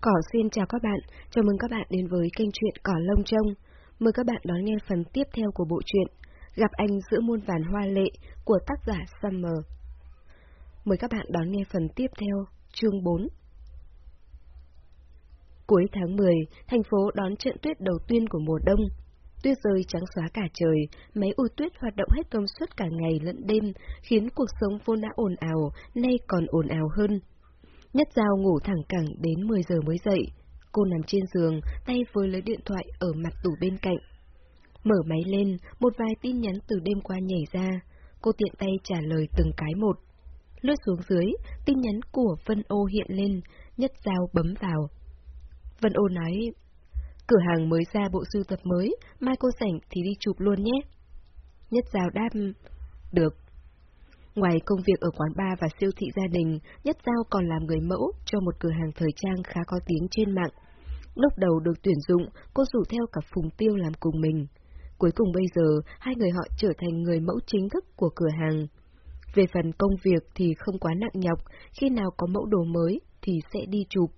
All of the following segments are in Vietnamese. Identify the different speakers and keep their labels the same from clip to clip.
Speaker 1: Cỏ xin chào các bạn, chào mừng các bạn đến với kênh truyện Cỏ Lông Trông. Mời các bạn đón nghe phần tiếp theo của bộ truyện Gặp anh giữa muôn vàn hoa lệ của tác giả Summer. Mời các bạn đón nghe phần tiếp theo, chương 4. Cuối tháng 10, thành phố đón trận tuyết đầu tiên của mùa đông. Tuyết rơi trắng xóa cả trời, máy u tuyết hoạt động hết công suất cả ngày lẫn đêm, khiến cuộc sống vốn đã ồn ào, nay còn ồn ào hơn. Nhất Giao ngủ thẳng cẳng đến 10 giờ mới dậy. Cô nằm trên giường, tay với lấy điện thoại ở mặt tủ bên cạnh. Mở máy lên, một vài tin nhắn từ đêm qua nhảy ra. Cô tiện tay trả lời từng cái một. Lướt xuống dưới, tin nhắn của Vân Ô hiện lên, Nhất Giao bấm vào. Vân Ô nói, cửa hàng mới ra bộ sưu tập mới, mai cô rảnh thì đi chụp luôn nhé. Nhất Giao đáp, được. Ngoài công việc ở quán bar và siêu thị gia đình, Nhất Giao còn làm người mẫu cho một cửa hàng thời trang khá có tiếng trên mạng. Lúc đầu được tuyển dụng, cô rủ theo cả Phùng Tiêu làm cùng mình. Cuối cùng bây giờ, hai người họ trở thành người mẫu chính thức của cửa hàng. Về phần công việc thì không quá nặng nhọc, khi nào có mẫu đồ mới thì sẽ đi chụp.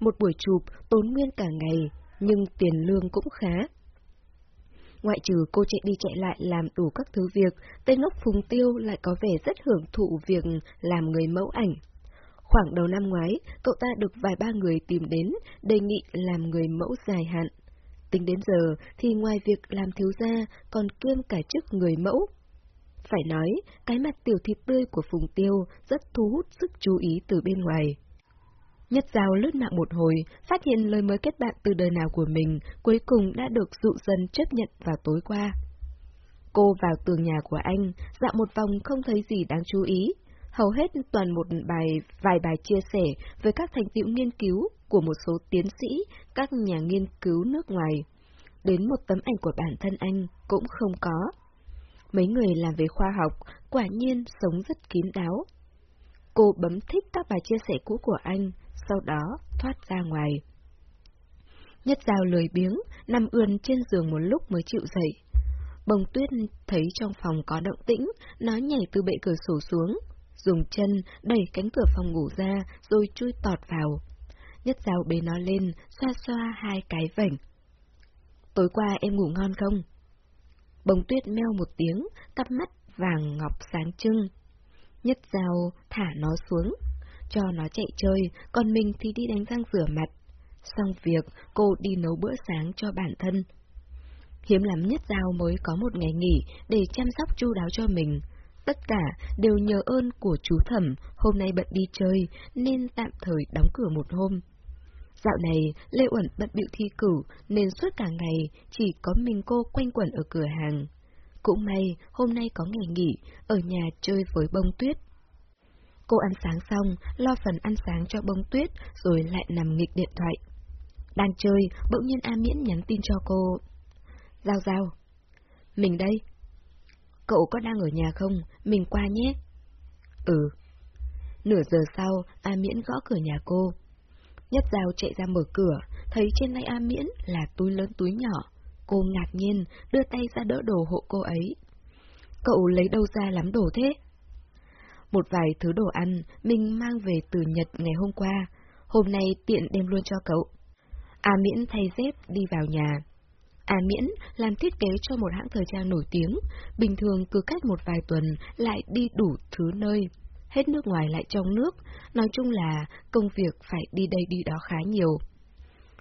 Speaker 1: Một buổi chụp tốn nguyên cả ngày, nhưng tiền lương cũng khá. Ngoại trừ cô chạy đi chạy lại làm đủ các thứ việc, tên ngốc Phùng Tiêu lại có vẻ rất hưởng thụ việc làm người mẫu ảnh. Khoảng đầu năm ngoái, cậu ta được vài ba người tìm đến, đề nghị làm người mẫu dài hạn. Tính đến giờ thì ngoài việc làm thiếu gia còn kiêm cả chức người mẫu. Phải nói, cái mặt tiểu thịt tươi của Phùng Tiêu rất thu hút sức chú ý từ bên ngoài. Nhất Giao lướt mạng một hồi, phát hiện lời mới kết bạn từ đời nào của mình, cuối cùng đã được dụ dân chấp nhận vào tối qua. Cô vào tường nhà của anh, dạo một vòng không thấy gì đáng chú ý. Hầu hết toàn một bài vài bài chia sẻ về các thành tựu nghiên cứu của một số tiến sĩ, các nhà nghiên cứu nước ngoài. Đến một tấm ảnh của bản thân anh cũng không có. Mấy người làm về khoa học, quả nhiên sống rất kín đáo. Cô bấm thích các bài chia sẻ cũ của anh, sau đó thoát ra ngoài. Nhất Giao lười biếng, nằm ươn trên giường một lúc mới chịu dậy. Bông tuyết thấy trong phòng có động tĩnh, nó nhảy từ bệ cửa sổ xuống, dùng chân đẩy cánh cửa phòng ngủ ra rồi chui tọt vào. Nhất Giao bế nó lên, xoa xoa hai cái vảnh. Tối qua em ngủ ngon không? Bông tuyết meo một tiếng, cặp mắt vàng ngọc sáng trưng. Nhất Giao thả nó xuống, cho nó chạy chơi, còn mình thì đi đánh răng rửa mặt. Xong việc, cô đi nấu bữa sáng cho bản thân. Hiếm lắm nhất Giao mới có một ngày nghỉ để chăm sóc chu đáo cho mình. Tất cả đều nhờ ơn của chú thẩm, hôm nay bận đi chơi, nên tạm thời đóng cửa một hôm. Dạo này, Lê Uẩn bận bịu thi cử, nên suốt cả ngày chỉ có mình cô quanh quẩn ở cửa hàng. Cũng may, hôm nay có ngày nghỉ, ở nhà chơi với bông tuyết. Cô ăn sáng xong, lo phần ăn sáng cho bông tuyết, rồi lại nằm nghịch điện thoại. Đang chơi, bỗng nhiên A Miễn nhắn tin cho cô. Giao giao. Mình đây. Cậu có đang ở nhà không? Mình qua nhé. Ừ. Nửa giờ sau, A Miễn gõ cửa nhà cô. Nhất Giao chạy ra mở cửa, thấy trên tay A Miễn là túi lớn túi nhỏ. Cô ngạc nhiên, đưa tay ra đỡ đồ hộ cô ấy. Cậu lấy đâu ra lắm đồ thế? Một vài thứ đồ ăn mình mang về từ Nhật ngày hôm qua, hôm nay tiện đem luôn cho cậu. A Miễn thay dép đi vào nhà. A Miễn làm thiết kế cho một hãng thời trang nổi tiếng, bình thường cứ cách một vài tuần lại đi đủ thứ nơi. Hết nước ngoài lại trong nước, nói chung là công việc phải đi đây đi đó khá nhiều.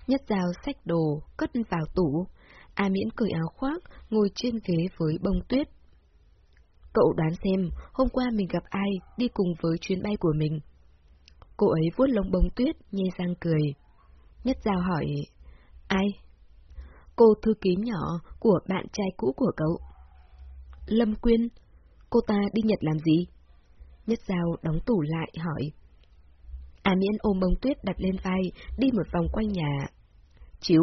Speaker 1: Nhất dao sách đồ, cất vào tủ. A Miễn cởi áo khoác, ngồi trên ghế với bông tuyết. Cậu đoán xem, hôm qua mình gặp ai đi cùng với chuyến bay của mình. Cô ấy vuốt lông bông tuyết, nhe răng cười. Nhất Giao hỏi, ai? Cô thư ký nhỏ của bạn trai cũ của cậu. Lâm Quyên, cô ta đi Nhật làm gì? Nhất Giao đóng tủ lại hỏi. À miễn ôm bông tuyết đặt lên vai, đi một vòng quanh nhà. Chịu,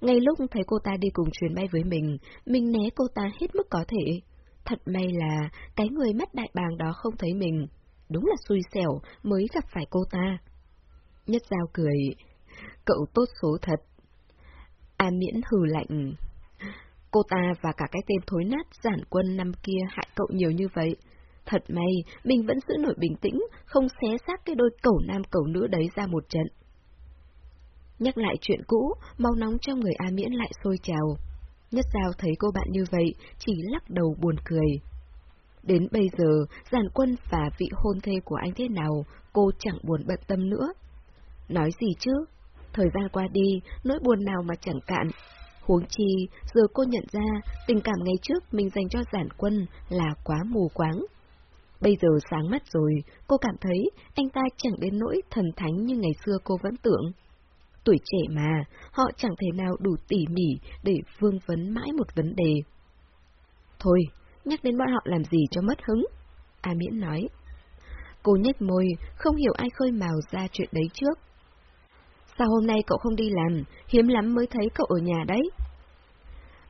Speaker 1: ngay lúc thấy cô ta đi cùng chuyến bay với mình, mình né cô ta hết mức có thể. Thật may là cái người mắt đại bàng đó không thấy mình. Đúng là xui xẻo mới gặp phải cô ta. Nhất Giao cười. Cậu tốt số thật. A miễn hừ lạnh. Cô ta và cả cái tên thối nát giản quân năm kia hại cậu nhiều như vậy. Thật may, mình vẫn giữ nổi bình tĩnh, không xé xác cái đôi cẩu nam cẩu nữ đấy ra một trận. Nhắc lại chuyện cũ, máu nóng trong người A Miễn lại sôi trào. Nhất Giao thấy cô bạn như vậy, chỉ lắc đầu buồn cười. Đến bây giờ, giàn quân và vị hôn thê của anh thế nào, cô chẳng buồn bận tâm nữa. Nói gì chứ? Thời gian qua đi, nỗi buồn nào mà chẳng cạn. Huống chi, giờ cô nhận ra tình cảm ngày trước mình dành cho giản quân là quá mù quáng. Bây giờ sáng mắt rồi, cô cảm thấy anh ta chẳng đến nỗi thần thánh như ngày xưa cô vẫn tưởng. Tuổi trẻ mà, họ chẳng thể nào đủ tỉ mỉ để vương vấn mãi một vấn đề. Thôi, nhắc đến bọn họ làm gì cho mất hứng? A Miễn nói. Cô nhếch môi, không hiểu ai khơi mào ra chuyện đấy trước. Sao hôm nay cậu không đi làm, hiếm lắm mới thấy cậu ở nhà đấy?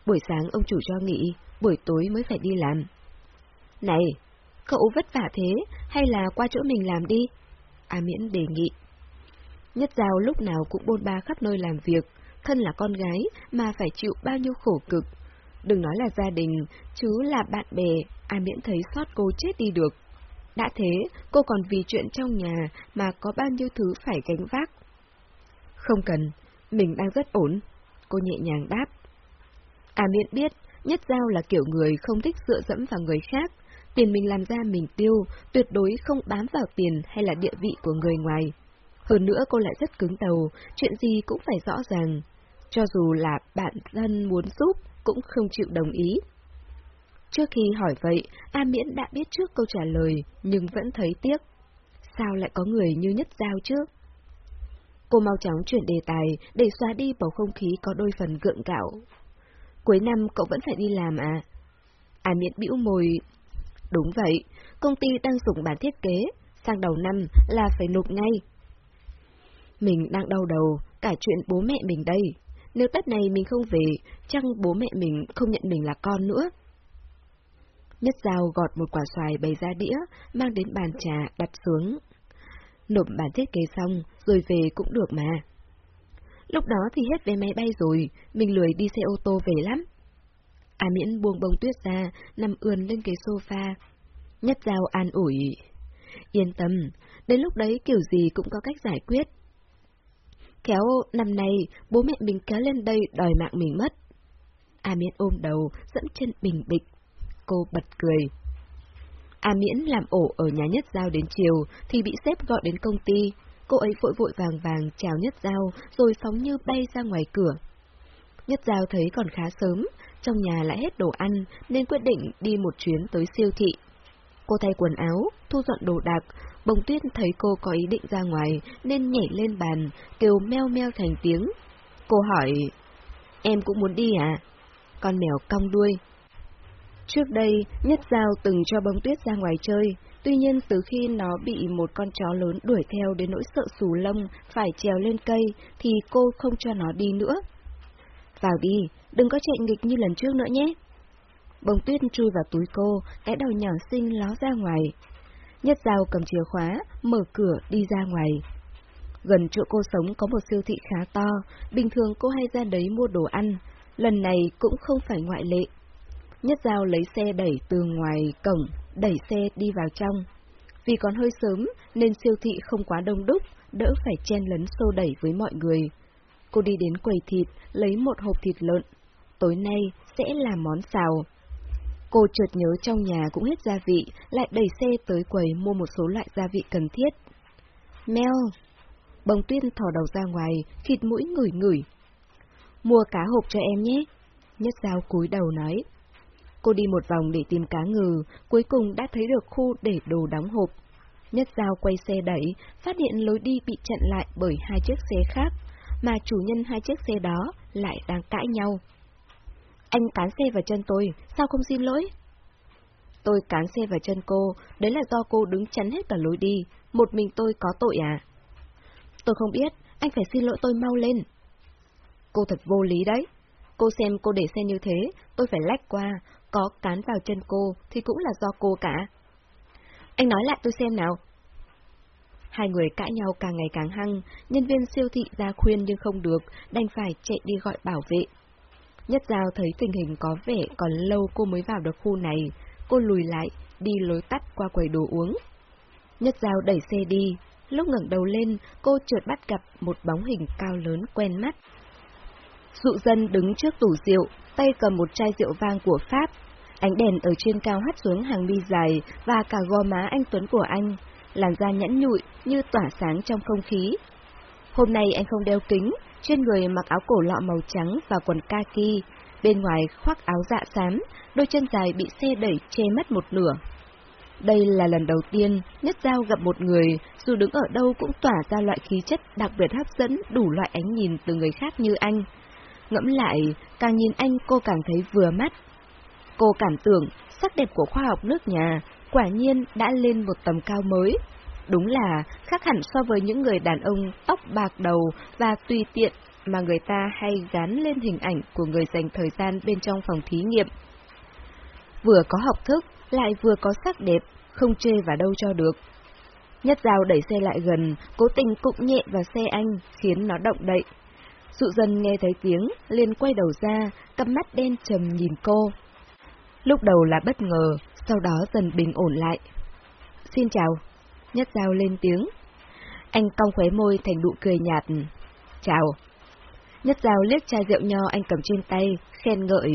Speaker 1: Buổi sáng ông chủ cho nghỉ, buổi tối mới phải đi làm. Này, cậu vất vả thế, hay là qua chỗ mình làm đi? A Miễn đề nghị. Nhất Giao lúc nào cũng bôn ba khắp nơi làm việc, thân là con gái mà phải chịu bao nhiêu khổ cực. Đừng nói là gia đình, chứ là bạn bè, ai miễn thấy xót cô chết đi được. Đã thế, cô còn vì chuyện trong nhà mà có bao nhiêu thứ phải gánh vác. Không cần, mình đang rất ổn, cô nhẹ nhàng đáp. À miễn biết, Nhất Giao là kiểu người không thích dựa dẫm vào người khác, tiền mình làm ra mình tiêu, tuyệt đối không bám vào tiền hay là địa vị của người ngoài. Hơn nữa cô lại rất cứng đầu, chuyện gì cũng phải rõ ràng. Cho dù là bạn thân muốn giúp, cũng không chịu đồng ý. Trước khi hỏi vậy, A Miễn đã biết trước câu trả lời, nhưng vẫn thấy tiếc. Sao lại có người như nhất giao chứ? Cô mau chóng chuyển đề tài để xóa đi bầu không khí có đôi phần gượng gạo. Cuối năm cậu vẫn phải đi làm à? A Miễn bĩu môi. Đúng vậy, công ty đang dùng bản thiết kế, sang đầu năm là phải nộp ngay. Mình đang đau đầu, cả chuyện bố mẹ mình đây. Nếu Tết này mình không về, chăng bố mẹ mình không nhận mình là con nữa? Nhất dao gọt một quả xoài bày ra đĩa, mang đến bàn trà, đặt xuống. Nộp bản thiết kế xong, rồi về cũng được mà. Lúc đó thì hết vé máy bay rồi, mình lười đi xe ô tô về lắm. À miễn buông bông tuyết ra, nằm ườn lên cái sofa. Nhất dao an ủi. Yên tâm, đến lúc đấy kiểu gì cũng có cách giải quyết. Kéo năm nay, bố mẹ mình kéo lên đây đòi mạng mình mất. A Miễn ôm đầu, dẫm chân bình bịch. Cô bật cười. A Miễn làm ổ ở nhà Nhất Giao đến chiều, thì bị sếp gọi đến công ty. Cô ấy vội vội vàng vàng chào Nhất Giao, rồi phóng như bay ra ngoài cửa. Nhất Giao thấy còn khá sớm, trong nhà lại hết đồ ăn, nên quyết định đi một chuyến tới siêu thị. Cô thay quần áo, thu dọn đồ đạc, Bồng tuyết thấy cô có ý định ra ngoài, nên nhảy lên bàn, kêu meo meo thành tiếng. Cô hỏi, em cũng muốn đi à? Con mèo cong đuôi. Trước đây, Nhất Giao từng cho bông tuyết ra ngoài chơi, tuy nhiên từ khi nó bị một con chó lớn đuổi theo đến nỗi sợ sù lông, phải trèo lên cây, thì cô không cho nó đi nữa. Vào đi, đừng có chạy nghịch như lần trước nữa nhé. Bông tuyết chui vào túi cô, cái đầu nhỏ xinh ló ra ngoài. Nhất Giao cầm chìa khóa, mở cửa đi ra ngoài. Gần chỗ cô sống có một siêu thị khá to, bình thường cô hay ra đấy mua đồ ăn, lần này cũng không phải ngoại lệ. Nhất Giao lấy xe đẩy từ ngoài cổng, đẩy xe đi vào trong. Vì còn hơi sớm nên siêu thị không quá đông đúc, đỡ phải chen lấn xô đẩy với mọi người. Cô đi đến quầy thịt, lấy một hộp thịt lợn. Tối nay sẽ làm món xào. Cô chợt nhớ trong nhà cũng hết gia vị, lại đẩy xe tới quầy mua một số loại gia vị cần thiết. Mel! Bông tuyên thò đầu ra ngoài, khịt mũi ngửi ngửi. Mua cá hộp cho em nhé. Nhất dao cúi đầu nói. Cô đi một vòng để tìm cá ngừ, cuối cùng đã thấy được khu để đồ đóng hộp. Nhất dao quay xe đẩy, phát hiện lối đi bị chặn lại bởi hai chiếc xe khác, mà chủ nhân hai chiếc xe đó lại đang cãi nhau. Anh cán xe vào chân tôi, sao không xin lỗi? Tôi cán xe vào chân cô, đấy là do cô đứng chắn hết cả lối đi, một mình tôi có tội à? Tôi không biết, anh phải xin lỗi tôi mau lên. Cô thật vô lý đấy. Cô xem cô để xe như thế, tôi phải lách qua, có cán vào chân cô thì cũng là do cô cả. Anh nói lại tôi xem nào. Hai người cãi nhau càng ngày càng hăng, nhân viên siêu thị ra khuyên nhưng không được, đành phải chạy đi gọi bảo vệ. Nhất Giao thấy tình hình có vẻ còn lâu cô mới vào được khu này, cô lùi lại, đi lối tắt qua quầy đồ uống. Nhất Giao đẩy xe đi, lúc ngẩng đầu lên, cô chợt bắt gặp một bóng hình cao lớn quen mắt. Dụ dân đứng trước tủ rượu, tay cầm một chai rượu vang của Pháp. Ánh đèn ở trên cao hắt xuống hàng mi dài và cả gò má anh Tuấn của anh, làn da nhẵn nhụi như tỏa sáng trong không khí. Hôm nay anh không đeo kính, trên người mặc áo cổ lọ màu trắng và quần kaki, bên ngoài khoác áo dạ xám, đôi chân dài bị xe đẩy che mất một nửa. Đây là lần đầu tiên Nhất Giao gặp một người, dù đứng ở đâu cũng tỏa ra loại khí chất đặc biệt hấp dẫn đủ loại ánh nhìn từ người khác như anh. Ngẫm lại, càng nhìn anh cô càng thấy vừa mắt. Cô cảm tưởng sắc đẹp của khoa học nước nhà quả nhiên đã lên một tầm cao mới. Đúng là khác hẳn so với những người đàn ông tóc bạc đầu và tùy tiện mà người ta hay gắn lên hình ảnh của người dành thời gian bên trong phòng thí nghiệm. Vừa có học thức, lại vừa có sắc đẹp, không chê vào đâu cho được. Nhất dao đẩy xe lại gần, cố tình cụng nhẹ vào xe anh, khiến nó động đậy. Dụ dần nghe thấy tiếng, liền quay đầu ra, cặp mắt đen trầm nhìn cô. Lúc đầu là bất ngờ, sau đó dần bình ổn lại. Xin chào. Nhất giao lên tiếng. Anh cong khóe môi thành nụ cười nhạt. Chào. Nhất giao liếc chai rượu nho anh cầm trên tay, khen ngợi.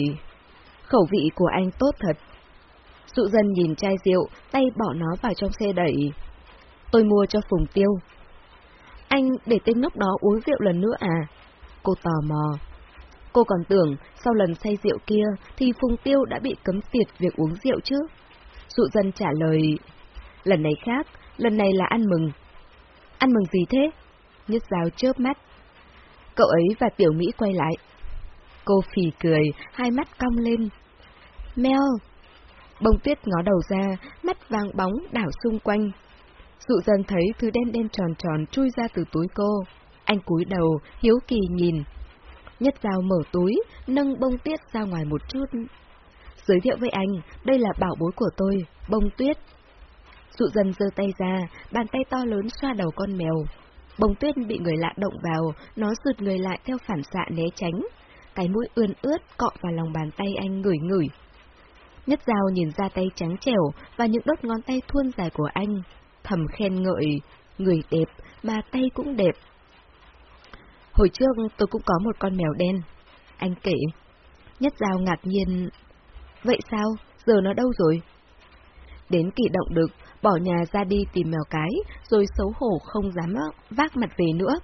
Speaker 1: Khẩu vị của anh tốt thật. Dụ dân nhìn chai rượu, tay bỏ nó vào trong xe đẩy. Tôi mua cho Phùng Tiêu. Anh để tên ngốc đó uống rượu lần nữa à? Cô tò mò. Cô còn tưởng, sau lần say rượu kia, thì Phùng Tiêu đã bị cấm tiệt việc uống rượu chứ? Dụ dân trả lời, lần này khác, lần này là ăn mừng. Ăn mừng gì thế? Nhất giáo chớp mắt. Cậu ấy và Tiểu Mỹ quay lại. Cô phì cười, hai mắt cong lên. Mel, Bông tuyết ngó đầu ra, mắt vàng bóng đảo xung quanh. Dụ dần thấy thứ đen đen tròn tròn chui ra từ túi cô. Anh cúi đầu, hiếu kỳ nhìn. Nhất dao mở túi, nâng bông tuyết ra ngoài một chút. Giới thiệu với anh, đây là bảo bối của tôi, bông tuyết. Dụ dần giơ tay ra, bàn tay to lớn xoa đầu con mèo. Bông tuyết bị người lạ động vào, nó rụt người lại theo phản xạ né tránh. Cái mũi ươn ướt cọ vào lòng bàn tay anh ngửi ngửi. Nhất dao nhìn ra tay trắng trẻo và những đốt ngón tay thuôn dài của anh, thầm khen ngợi, người đẹp mà tay cũng đẹp. Hồi trước tôi cũng có một con mèo đen. Anh kể. Nhất dao ngạc nhiên. Vậy sao? Giờ nó đâu rồi? Đến kỳ động đực, bỏ nhà ra đi tìm mèo cái, rồi xấu hổ không dám vác mặt về nữa.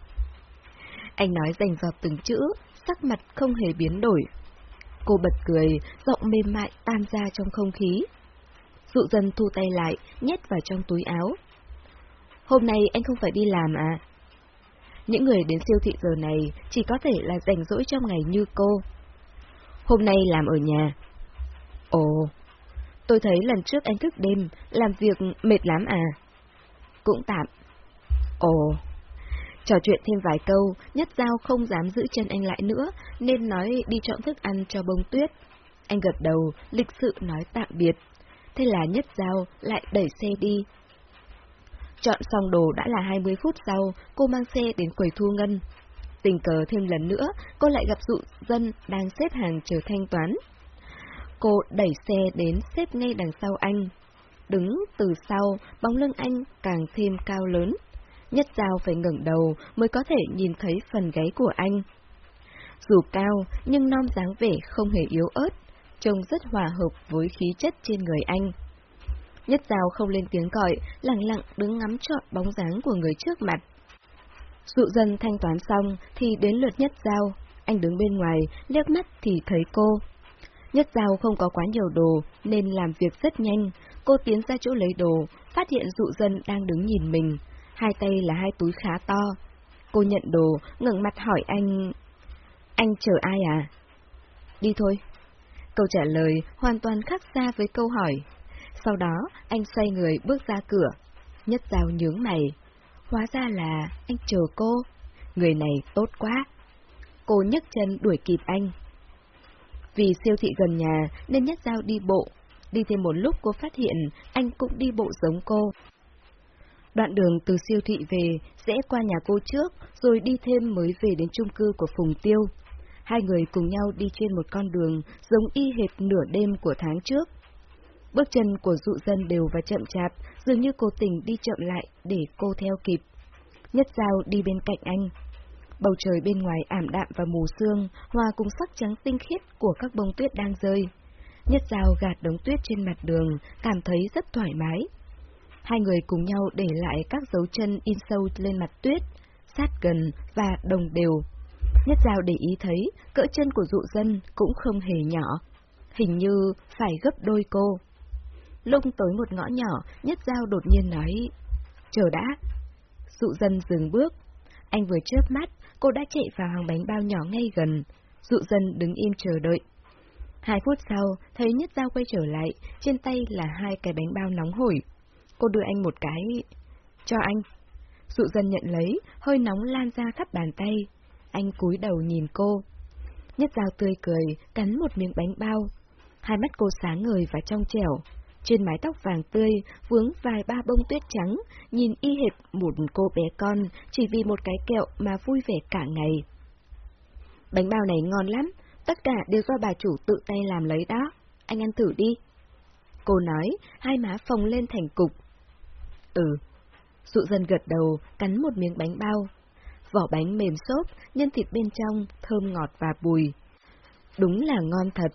Speaker 1: Anh nói dành dọt từng chữ, sắc mặt không hề biến đổi. Cô bật cười, giọng mềm mại tan ra trong không khí. Dụ dần thu tay lại, nhét vào trong túi áo. Hôm nay anh không phải đi làm à? Những người đến siêu thị giờ này chỉ có thể là rảnh rỗi trong ngày như cô. Hôm nay làm ở nhà. Ồ, tôi thấy lần trước anh thức đêm, làm việc mệt lắm à? Cũng tạm. Ồ, Trò chuyện thêm vài câu, nhất giao không dám giữ chân anh lại nữa, nên nói đi chọn thức ăn cho bông tuyết. Anh gật đầu, lịch sự nói tạm biệt. Thế là nhất giao lại đẩy xe đi. Chọn xong đồ đã là 20 phút sau, cô mang xe đến quầy thu ngân. Tình cờ thêm lần nữa, cô lại gặp dụ dân đang xếp hàng chờ thanh toán. Cô đẩy xe đến xếp ngay đằng sau anh. Đứng từ sau, bóng lưng anh càng thêm cao lớn. Nhất Giao phải ngẩng đầu mới có thể nhìn thấy phần gáy của anh. Dù cao, nhưng non dáng vẻ không hề yếu ớt, trông rất hòa hợp với khí chất trên người anh. Nhất Giao không lên tiếng gọi, lặng lặng đứng ngắm trọn bóng dáng của người trước mặt. Dụ dần thanh toán xong thì đến lượt Nhất Giao, anh đứng bên ngoài, liếc mắt thì thấy cô. Nhất Giao không có quá nhiều đồ nên làm việc rất nhanh, cô tiến ra chỗ lấy đồ, phát hiện dụ dân đang đứng nhìn mình, hai tay là hai túi khá to. Cô nhận đồ, ngẩng mặt hỏi anh... Anh chờ ai à? Đi thôi. Câu trả lời hoàn toàn khác xa với câu hỏi. Sau đó, anh xoay người bước ra cửa. Nhất Giao nhướng mày. Hóa ra là anh chờ cô. Người này tốt quá. Cô nhấc chân đuổi kịp anh. Vì siêu thị gần nhà nên Nhất giao đi bộ. Đi thêm một lúc cô phát hiện anh cũng đi bộ giống cô. Đoạn đường từ siêu thị về, sẽ qua nhà cô trước, rồi đi thêm mới về đến chung cư của Phùng Tiêu. Hai người cùng nhau đi trên một con đường giống y hệt nửa đêm của tháng trước. Bước chân của dụ dân đều và chậm chạp, dường như cô tình đi chậm lại để cô theo kịp. Nhất Giao đi bên cạnh anh. Bầu trời bên ngoài ảm đạm và mù sương, hòa cùng sắc trắng tinh khiết của các bông tuyết đang rơi. Nhất Giao gạt đống tuyết trên mặt đường, cảm thấy rất thoải mái. Hai người cùng nhau để lại các dấu chân in sâu lên mặt tuyết, sát gần và đồng đều. Nhất Giao để ý thấy cỡ chân của dụ dân cũng không hề nhỏ, hình như phải gấp đôi cô. Lung tới một ngõ nhỏ, Nhất Giao đột nhiên nói, chờ đã. Dụ dân dừng bước, anh vừa chớp mắt, cô đã chạy vào hàng bánh bao nhỏ ngay gần. Dụ dân đứng im chờ đợi. Hai phút sau, thấy Nhất Giao quay trở lại, trên tay là hai cái bánh bao nóng hổi. Cô đưa anh một cái. Cho anh. Dụ dân nhận lấy, hơi nóng lan ra khắp bàn tay. Anh cúi đầu nhìn cô. Nhất Giao tươi cười, cắn một miếng bánh bao. Hai mắt cô sáng ngời và trong trẻo. Trên mái tóc vàng tươi, vướng vài ba bông tuyết trắng, nhìn y hệt một cô bé con, chỉ vì một cái kẹo mà vui vẻ cả ngày. Bánh bao này ngon lắm, tất cả đều do bà chủ tự tay làm lấy đó. Anh ăn thử đi. Cô nói, hai má phồng lên thành cục. Ừ. Dụ dân gật đầu, cắn một miếng bánh bao. Vỏ bánh mềm xốp, nhân thịt bên trong, thơm ngọt và bùi. Đúng là ngon thật.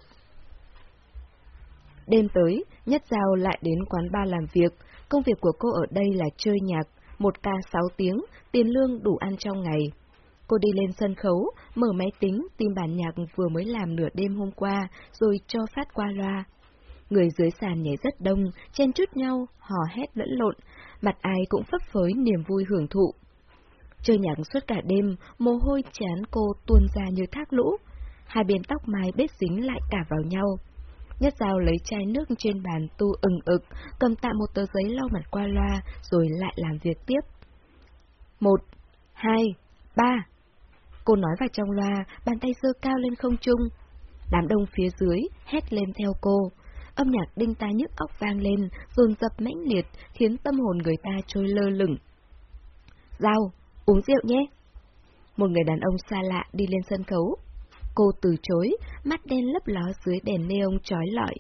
Speaker 1: Đêm tới, Nhất Giao lại đến quán bar làm việc. Công việc của cô ở đây là chơi nhạc, một ca sáu tiếng, tiền lương đủ ăn trong ngày. Cô đi lên sân khấu, mở máy tính, tìm bản nhạc vừa mới làm nửa đêm hôm qua, rồi cho phát qua loa. Người dưới sàn nhảy rất đông, chen chút nhau, hò hét lẫn lộn, mặt ai cũng phấp phới niềm vui hưởng thụ. Chơi nhạc suốt cả đêm, mồ hôi chán cô tuôn ra như thác lũ. Hai bên tóc mái bết dính lại cả vào nhau. Nhất dao lấy chai nước trên bàn tu ừng ực, cầm tạm một tờ giấy lau mặt qua loa, rồi lại làm việc tiếp. Một, hai, ba. Cô nói vào trong loa, bàn tay giơ cao lên không trung. Đám đông phía dưới hét lên theo cô. Âm nhạc đinh tai nhức óc vang lên, dồn dập mãnh liệt, khiến tâm hồn người ta trôi lơ lửng. Giao, uống rượu nhé. Một người đàn ông xa lạ đi lên sân khấu, Cô từ chối, mắt đen lấp ló dưới đèn neon trói lọi.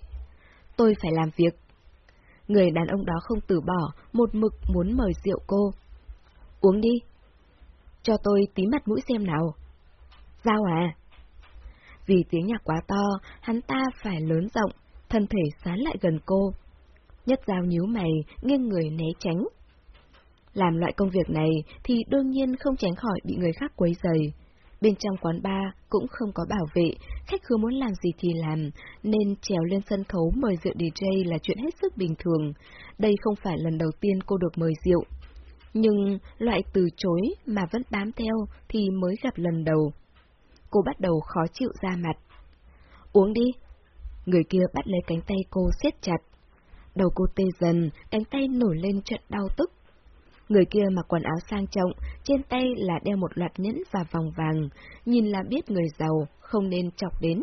Speaker 1: Tôi phải làm việc. Người đàn ông đó không từ bỏ, một mực muốn mời rượu cô. Uống đi. Cho tôi tí mặt mũi xem nào. Giao à? Vì tiếng nhạc quá to, hắn ta phải lớn rộng, thân thể sán lại gần cô. Nhất giao nhíu mày, nghiêng người né tránh. Làm loại công việc này thì đương nhiên không tránh khỏi bị người khác quấy rầy. Bên trong quán bar cũng không có bảo vệ, khách cứ muốn làm gì thì làm, nên trèo lên sân khấu mời rượu DJ là chuyện hết sức bình thường. Đây không phải lần đầu tiên cô được mời rượu. Nhưng loại từ chối mà vẫn bám theo thì mới gặp lần đầu. Cô bắt đầu khó chịu ra mặt. Uống đi. Người kia bắt lấy cánh tay cô siết chặt. Đầu cô tê dần, cánh tay nổi lên trận đau tức. Người kia mặc quần áo sang trọng, trên tay là đeo một loạt nhẫn và vòng vàng, nhìn là biết người giàu, không nên chọc đến.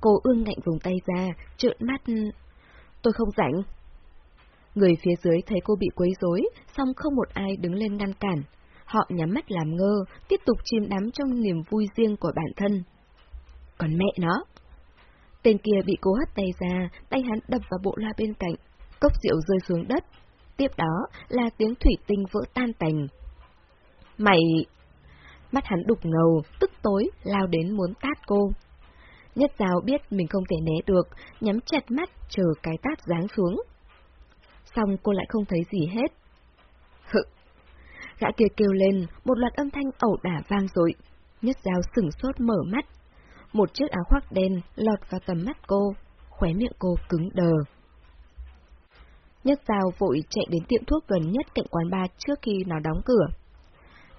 Speaker 1: Cô ương ngạnh vùng tay ra, trợn mắt. Tôi không rảnh. Người phía dưới thấy cô bị quấy rối, song không một ai đứng lên ngăn cản. Họ nhắm mắt làm ngơ, tiếp tục chìm đắm trong niềm vui riêng của bản thân. Còn mẹ nó! Tên kia bị cô hất tay ra, tay hắn đập vào bộ la bên cạnh, cốc rượu rơi xuống đất, tiếp đó là tiếng thủy tinh vỡ tan tành. Mày... Mắt hắn đục ngầu, tức tối, lao đến muốn tát cô. Nhất giáo biết mình không thể né được, nhắm chặt mắt chờ cái tát giáng xuống. Xong cô lại không thấy gì hết. Hự! Gã kia kêu lên, một loạt âm thanh ẩu đả vang dội. Nhất giáo sửng sốt mở mắt. Một chiếc áo khoác đen lọt vào tầm mắt cô, khóe miệng cô cứng đờ. Nhất Giao vội chạy đến tiệm thuốc gần nhất cạnh quán bar trước khi nó đóng cửa.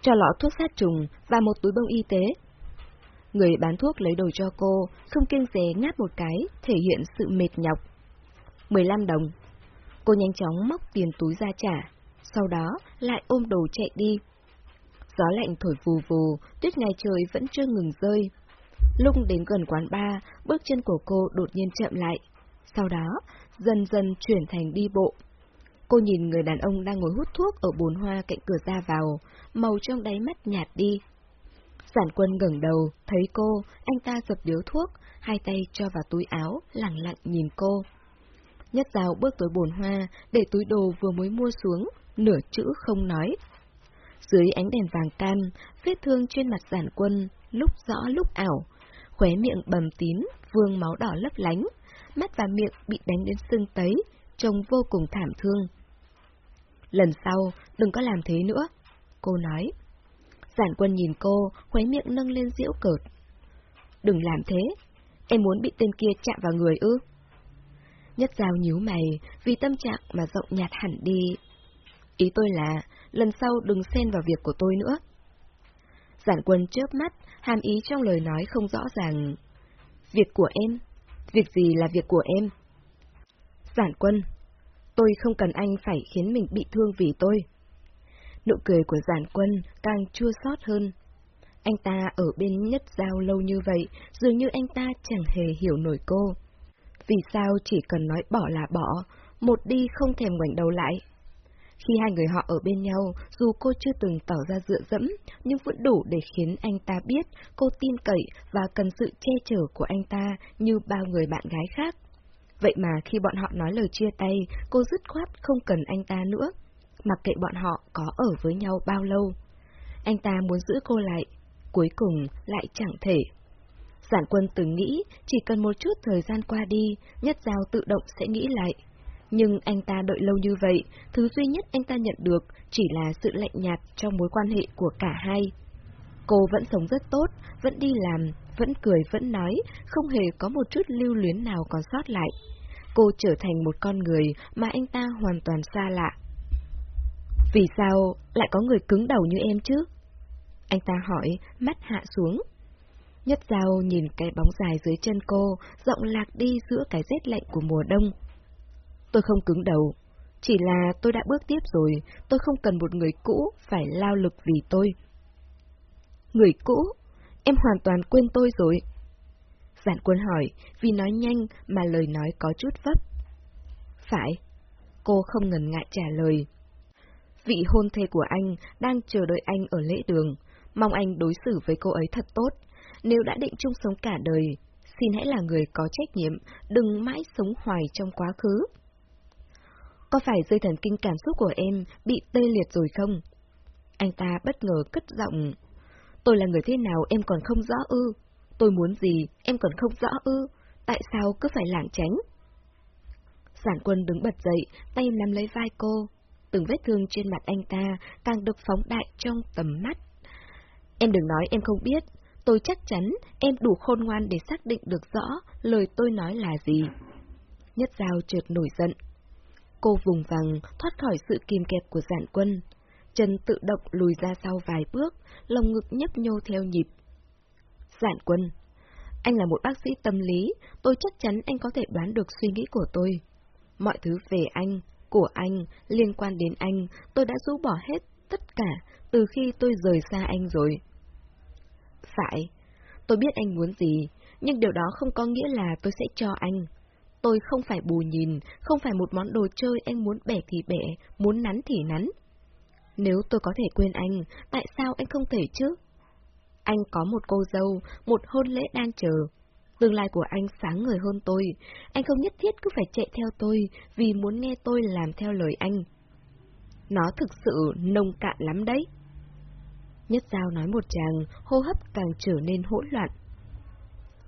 Speaker 1: Cho lọ thuốc sát trùng và một túi bông y tế. Người bán thuốc lấy đồ cho cô, không kiêng dè ngáp một cái, thể hiện sự mệt nhọc. 15 đồng. Cô nhanh chóng móc tiền túi ra trả, sau đó lại ôm đồ chạy đi. Gió lạnh thổi vù vù, tuyết ngày trời vẫn chưa ngừng rơi. Lúc đến gần quán bar, bước chân của cô đột nhiên chậm lại. Sau đó, dần dần chuyển thành đi bộ. Cô nhìn người đàn ông đang ngồi hút thuốc ở bồn hoa cạnh cửa ra vào, màu trong đáy mắt nhạt đi. Giản quân ngẩng đầu, thấy cô, anh ta dập điếu thuốc, hai tay cho vào túi áo, lặng lặng nhìn cô. Nhất rào bước tới bồn hoa, để túi đồ vừa mới mua xuống, nửa chữ không nói. Dưới ánh đèn vàng cam, vết thương trên mặt giản quân, lúc rõ lúc ảo. Khóe miệng bầm tím, vương máu đỏ lấp lánh, mắt và miệng bị đánh đến sưng tấy, trông vô cùng thảm thương. Lần sau, đừng có làm thế nữa, cô nói. Giản quân nhìn cô, khóe miệng nâng lên diễu cợt. Đừng làm thế, em muốn bị tên kia chạm vào người ư? Nhất giao nhíu mày, vì tâm trạng mà rộng nhạt hẳn đi. Ý tôi là, lần sau đừng xen vào việc của tôi nữa. Giản quân chớp mắt, hàm ý trong lời nói không rõ ràng. Việc của em? Việc gì là việc của em? Giản quân, tôi không cần anh phải khiến mình bị thương vì tôi. Nụ cười của giản quân càng chua xót hơn. Anh ta ở bên nhất giao lâu như vậy, dường như anh ta chẳng hề hiểu nổi cô. Vì sao chỉ cần nói bỏ là bỏ, một đi không thèm ngoảnh đầu lại. Khi hai người họ ở bên nhau, dù cô chưa từng tỏ ra dựa dẫm, nhưng vẫn đủ để khiến anh ta biết cô tin cậy và cần sự che chở của anh ta như bao người bạn gái khác. Vậy mà khi bọn họ nói lời chia tay, cô dứt khoát không cần anh ta nữa, mặc kệ bọn họ có ở với nhau bao lâu. Anh ta muốn giữ cô lại, cuối cùng lại chẳng thể. Giản quân từng nghĩ chỉ cần một chút thời gian qua đi, nhất giao tự động sẽ nghĩ lại. Nhưng anh ta đợi lâu như vậy, thứ duy nhất anh ta nhận được chỉ là sự lạnh nhạt trong mối quan hệ của cả hai. Cô vẫn sống rất tốt, vẫn đi làm, vẫn cười vẫn nói, không hề có một chút lưu luyến nào còn sót lại. Cô trở thành một con người mà anh ta hoàn toàn xa lạ. Vì sao lại có người cứng đầu như em chứ? Anh ta hỏi, mắt hạ xuống. Nhất dao nhìn cái bóng dài dưới chân cô, rộng lạc đi giữa cái rét lạnh của mùa đông. Tôi không cứng đầu, chỉ là tôi đã bước tiếp rồi, tôi không cần một người cũ phải lao lực vì tôi. Người cũ? Em hoàn toàn quên tôi rồi. Giản quân hỏi, vì nói nhanh mà lời nói có chút vấp. Phải. Cô không ngần ngại trả lời. Vị hôn thê của anh đang chờ đợi anh ở lễ đường, mong anh đối xử với cô ấy thật tốt. Nếu đã định chung sống cả đời, xin hãy là người có trách nhiệm, đừng mãi sống hoài trong quá khứ. Có phải dây thần kinh cảm xúc của em bị tê liệt rồi không? Anh ta bất ngờ cất giọng. Tôi là người thế nào em còn không rõ ư? Tôi muốn gì em còn không rõ ư? Tại sao cứ phải lảng tránh? Giản quân đứng bật dậy, tay nắm lấy vai cô. Từng vết thương trên mặt anh ta càng được phóng đại trong tầm mắt. Em đừng nói em không biết, tôi chắc chắn em đủ khôn ngoan để xác định được rõ lời tôi nói là gì. Nhất Giao trượt nổi giận. Cô vùng vằng thoát khỏi sự kìm kẹp của giản quân. Chân tự động lùi ra sau vài bước, lồng ngực nhấp nhô theo nhịp. Giản quân, anh là một bác sĩ tâm lý, tôi chắc chắn anh có thể đoán được suy nghĩ của tôi. Mọi thứ về anh, của anh, liên quan đến anh, tôi đã rũ bỏ hết, tất cả, từ khi tôi rời xa anh rồi. Phải, tôi biết anh muốn gì, nhưng điều đó không có nghĩa là tôi sẽ cho anh. Tôi không phải bù nhìn, không phải một món đồ chơi anh muốn bẻ thì bẻ, muốn nắn thì nắn. Nếu tôi có thể quên anh, tại sao anh không thể chứ? Anh có một cô dâu, một hôn lễ đang chờ. Tương lai của anh sáng người hơn tôi, anh không nhất thiết cứ phải chạy theo tôi vì muốn nghe tôi làm theo lời anh. Nó thực sự nông cạn lắm đấy. Nhất Giao nói một chàng, hô hấp càng trở nên hỗn loạn.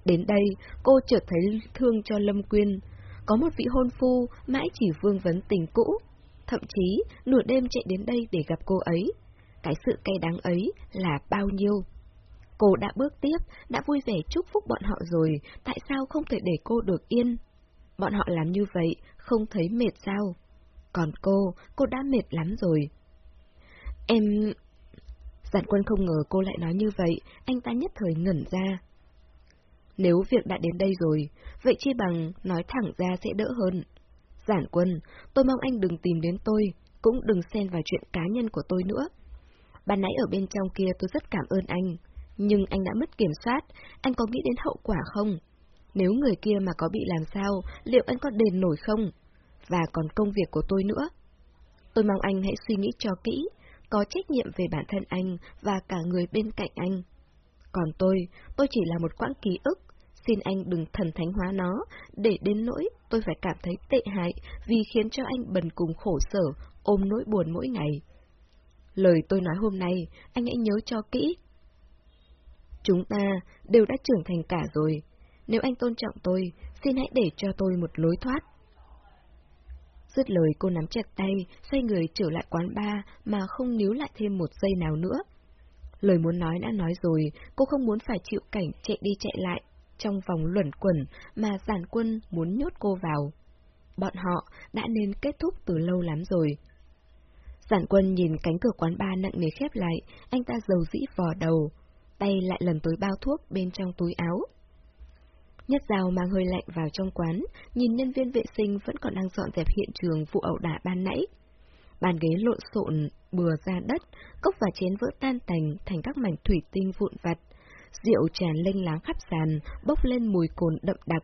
Speaker 1: Đến đây, cô chợt thấy thương cho Lâm Quyên. Có một vị hôn phu mãi chỉ vương vấn tình cũ, thậm chí nửa đêm chạy đến đây để gặp cô ấy. Cái sự cay đắng ấy là bao nhiêu? Cô đã bước tiếp, đã vui vẻ chúc phúc bọn họ rồi, tại sao không thể để cô được yên? Bọn họ làm như vậy, không thấy mệt sao? Còn cô, cô đã mệt lắm rồi. Em... Giản quân không ngờ cô lại nói như vậy, anh ta nhất thời ngẩn ra. Nếu việc đã đến đây rồi, vậy chi bằng nói thẳng ra sẽ đỡ hơn. Giản quân, tôi mong anh đừng tìm đến tôi, cũng đừng xen vào chuyện cá nhân của tôi nữa. Ban nãy ở bên trong kia tôi rất cảm ơn anh, nhưng anh đã mất kiểm soát, anh có nghĩ đến hậu quả không? Nếu người kia mà có bị làm sao, liệu anh có đền nổi không? Và còn công việc của tôi nữa. Tôi mong anh hãy suy nghĩ cho kỹ, có trách nhiệm về bản thân anh và cả người bên cạnh anh. Còn tôi, tôi chỉ là một quãng ký ức, xin anh đừng thần thánh hóa nó, để đến nỗi tôi phải cảm thấy tệ hại vì khiến cho anh bần cùng khổ sở, ôm nỗi buồn mỗi ngày. Lời tôi nói hôm nay, anh hãy nhớ cho kỹ. Chúng ta đều đã trưởng thành cả rồi. Nếu anh tôn trọng tôi, xin hãy để cho tôi một lối thoát. Dứt lời cô nắm chặt tay, xoay người trở lại quán bar mà không níu lại thêm một giây nào nữa. Lời muốn nói đã nói rồi, cô không muốn phải chịu cảnh chạy đi chạy lại, trong vòng luẩn quẩn mà giản quân muốn nhốt cô vào. Bọn họ đã nên kết thúc từ lâu lắm rồi. Giản quân nhìn cánh cửa quán bar nặng nề khép lại, anh ta dầu dĩ vò đầu, tay lại lần tới bao thuốc bên trong túi áo. Nhất dao mang hơi lạnh vào trong quán, nhìn nhân viên vệ sinh vẫn còn đang dọn dẹp hiện trường vụ ẩu đả ban nãy. Bàn ghế lộn xộn, bừa ra đất, cốc và chén vỡ tan tành thành các mảnh thủy tinh vụn vặt. Rượu tràn lênh láng khắp sàn, bốc lên mùi cồn đậm đặc.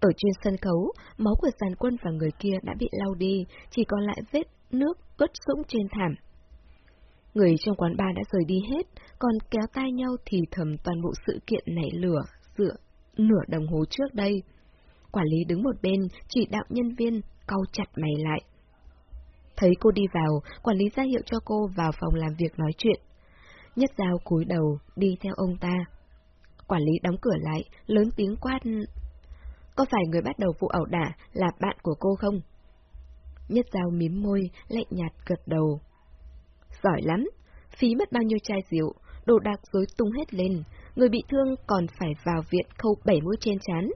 Speaker 1: Ở trên sân khấu, máu của sàn quân và người kia đã bị lau đi, chỉ còn lại vết nước cất sũng trên thảm. Người trong quán bar đã rời đi hết, còn kéo tay nhau thì thầm toàn bộ sự kiện nảy lửa, dựa nửa đồng hồ trước đây. Quản lý đứng một bên, chỉ đạo nhân viên, cau chặt mày lại. Thấy cô đi vào, quản lý ra hiệu cho cô vào phòng làm việc nói chuyện. Nhất dao cúi đầu, đi theo ông ta. Quản lý đóng cửa lại, lớn tiếng quát. Có phải người bắt đầu vụ ẩu đả là bạn của cô không? Nhất dao mím môi, lạnh nhạt gật đầu. Giỏi lắm, phí mất bao nhiêu chai rượu, đồ đạc rối tung hết lên, người bị thương còn phải vào viện khâu bảy mũi trên chán.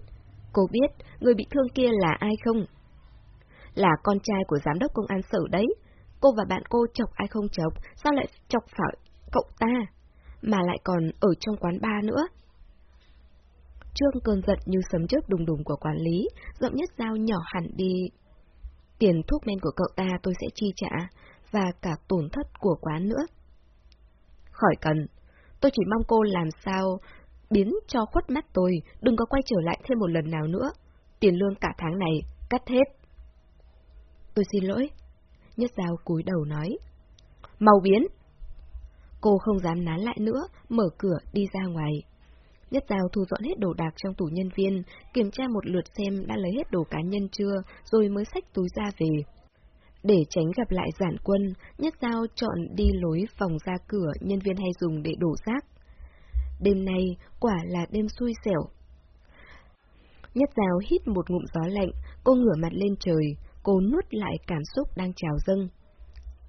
Speaker 1: Cô biết người bị thương kia là ai không? Là con trai của giám đốc công an sở đấy. Cô và bạn cô chọc ai không chọc, sao lại chọc phải cậu ta? Mà lại còn ở trong quán bar nữa. Trương cơn giận như sấm chớp đùng đùng của quản lý, giọng nhất dao nhỏ hẳn đi. Tiền thuốc men của cậu ta tôi sẽ chi trả, và cả tổn thất của quán nữa. Khỏi cần, tôi chỉ mong cô làm sao biến cho khuất mắt tôi, đừng có quay trở lại thêm một lần nào nữa. Tiền lương cả tháng này, cắt hết. Tôi xin lỗi. Nhất Giao cúi đầu nói. Mau biến! Cô không dám nán lại nữa, mở cửa đi ra ngoài. Nhất Giao thu dọn hết đồ đạc trong tủ nhân viên, kiểm tra một lượt xem đã lấy hết đồ cá nhân chưa, rồi mới xách túi ra về. Để tránh gặp lại giản quân, Nhất Giao chọn đi lối phòng ra cửa nhân viên hay dùng để đổ rác. Đêm nay quả là đêm xui xẻo. Nhất Giao hít một ngụm gió lạnh, cô ngửa mặt lên trời, cô nuốt lại cảm xúc đang trào dâng.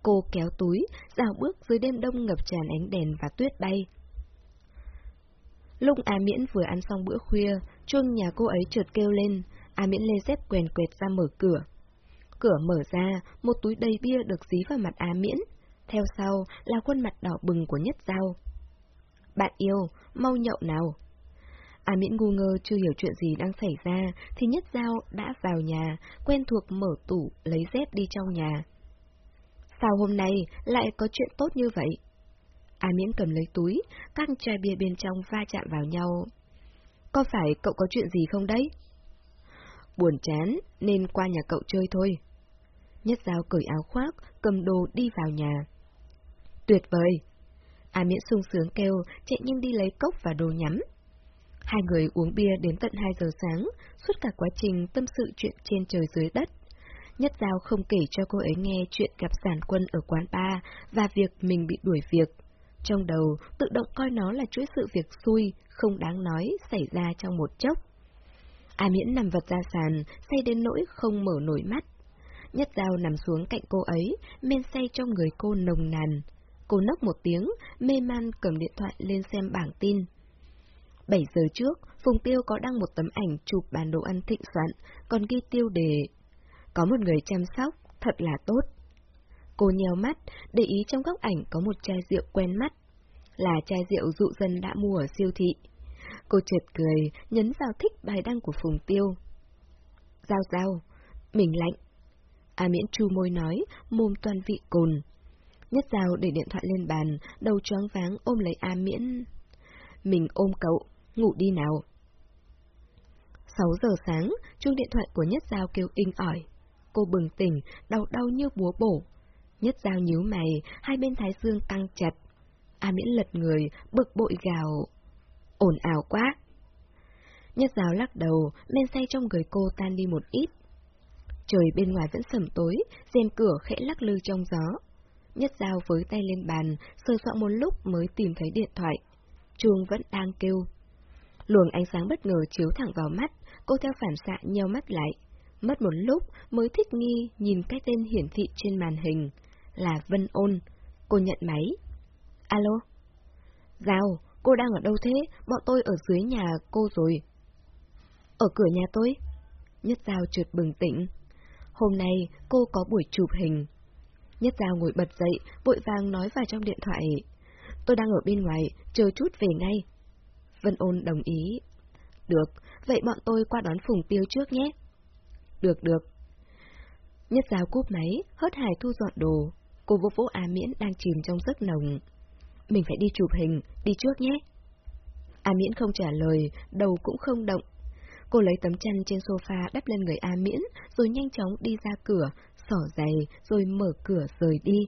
Speaker 1: Cô kéo túi, dạo bước dưới đêm đông ngập tràn ánh đèn và tuyết bay. Lúc A Miễn vừa ăn xong bữa khuya, chuông nhà cô ấy chợt kêu lên, A Miễn lê dép quèn quẹt ra mở cửa. Cửa mở ra, một túi đầy bia được dí vào mặt A Miễn. Theo sau là khuôn mặt đỏ bừng của Nhất Giao. Bạn yêu, mau nhậu nào. A Miễn ngu ngơ chưa hiểu chuyện gì đang xảy ra, thì Nhất Giao đã vào nhà, quen thuộc mở tủ, lấy dép đi trong nhà. Sao hôm nay lại có chuyện tốt như vậy? A Miễn cầm lấy túi, các chai bia bên trong va chạm vào nhau. Có phải cậu có chuyện gì không đấy? Buồn chán, nên qua nhà cậu chơi thôi. Nhất Giao cởi áo khoác, cầm đồ đi vào nhà. Tuyệt vời! A Miễn sung sướng kêu, chạy nhanh đi lấy cốc và đồ nhắm. Hai người uống bia đến tận 2 giờ sáng, suốt cả quá trình tâm sự chuyện trên trời dưới đất. Nhất Giao không kể cho cô ấy nghe chuyện gặp sản quân ở quán bar và việc mình bị đuổi việc. Trong đầu, tự động coi nó là chuỗi sự việc xui, không đáng nói, xảy ra trong một chốc. A Miễn nằm vật ra sàn, say đến nỗi không mở nổi mắt. Nhất Giao nằm xuống cạnh cô ấy, men say trong người cô nồng nàn. Cô nốc một tiếng, mê man cầm điện thoại lên xem bảng tin. 7 giờ trước, Phùng Tiêu có đăng một tấm ảnh chụp bản đồ ăn thịnh soạn, còn ghi tiêu đề Có một người chăm sóc, thật là tốt. Cô nheo mắt, để ý trong góc ảnh có một chai rượu quen mắt. Là chai rượu dụ dân đã mua ở siêu thị. Cô trượt cười, nhấn vào thích bài đăng của Phùng Tiêu. Giao giao, mình lạnh. A miễn chu môi nói, mồm toàn vị cồn. Nhất giao để điện thoại lên bàn, đầu choáng váng ôm lấy A miễn. Mình ôm cậu, ngủ đi nào. 6 giờ sáng, chuông điện thoại của Nhất Giao kêu inh ỏi. Cô bừng tỉnh, đau đau như búa bổ. Nhất Giao nhíu mày, hai bên thái dương căng chặt. A Miễn lật người, bực bội gào. Ổn ảo quá. Nhất Giao lắc đầu, men say trong người cô tan đi một ít. Trời bên ngoài vẫn sầm tối, rèm cửa khẽ lắc lư trong gió. Nhất Giao với tay lên bàn, sờ soạn một lúc mới tìm thấy điện thoại. Chuông vẫn đang kêu. Luồng ánh sáng bất ngờ chiếu thẳng vào mắt, cô theo phản xạ nheo mắt lại. Mất một lúc mới thích nghi nhìn cái tên hiển thị trên màn hình. Là Vân Ôn. Cô nhận máy. Alo? Giao, cô đang ở đâu thế? Bọn tôi ở dưới nhà cô rồi. Ở cửa nhà tôi? Nhất Giao trượt bừng tỉnh. Hôm nay cô có buổi chụp hình. Nhất Giao ngồi bật dậy, vội vàng nói vào trong điện thoại. Tôi đang ở bên ngoài, chờ chút về ngay. Vân ôn đồng ý. Được, vậy bọn tôi qua đón Phùng Tiêu trước nhé. Được được. Nhất giáo cúp máy, hớt hải thu dọn đồ. Cô vô vỗ A Miễn đang chìm trong giấc nồng. Mình phải đi chụp hình, đi trước nhé. A Miễn không trả lời, đầu cũng không động. Cô lấy tấm chăn trên sofa đắp lên người A Miễn, rồi nhanh chóng đi ra cửa, xỏ giày, rồi mở cửa rời đi.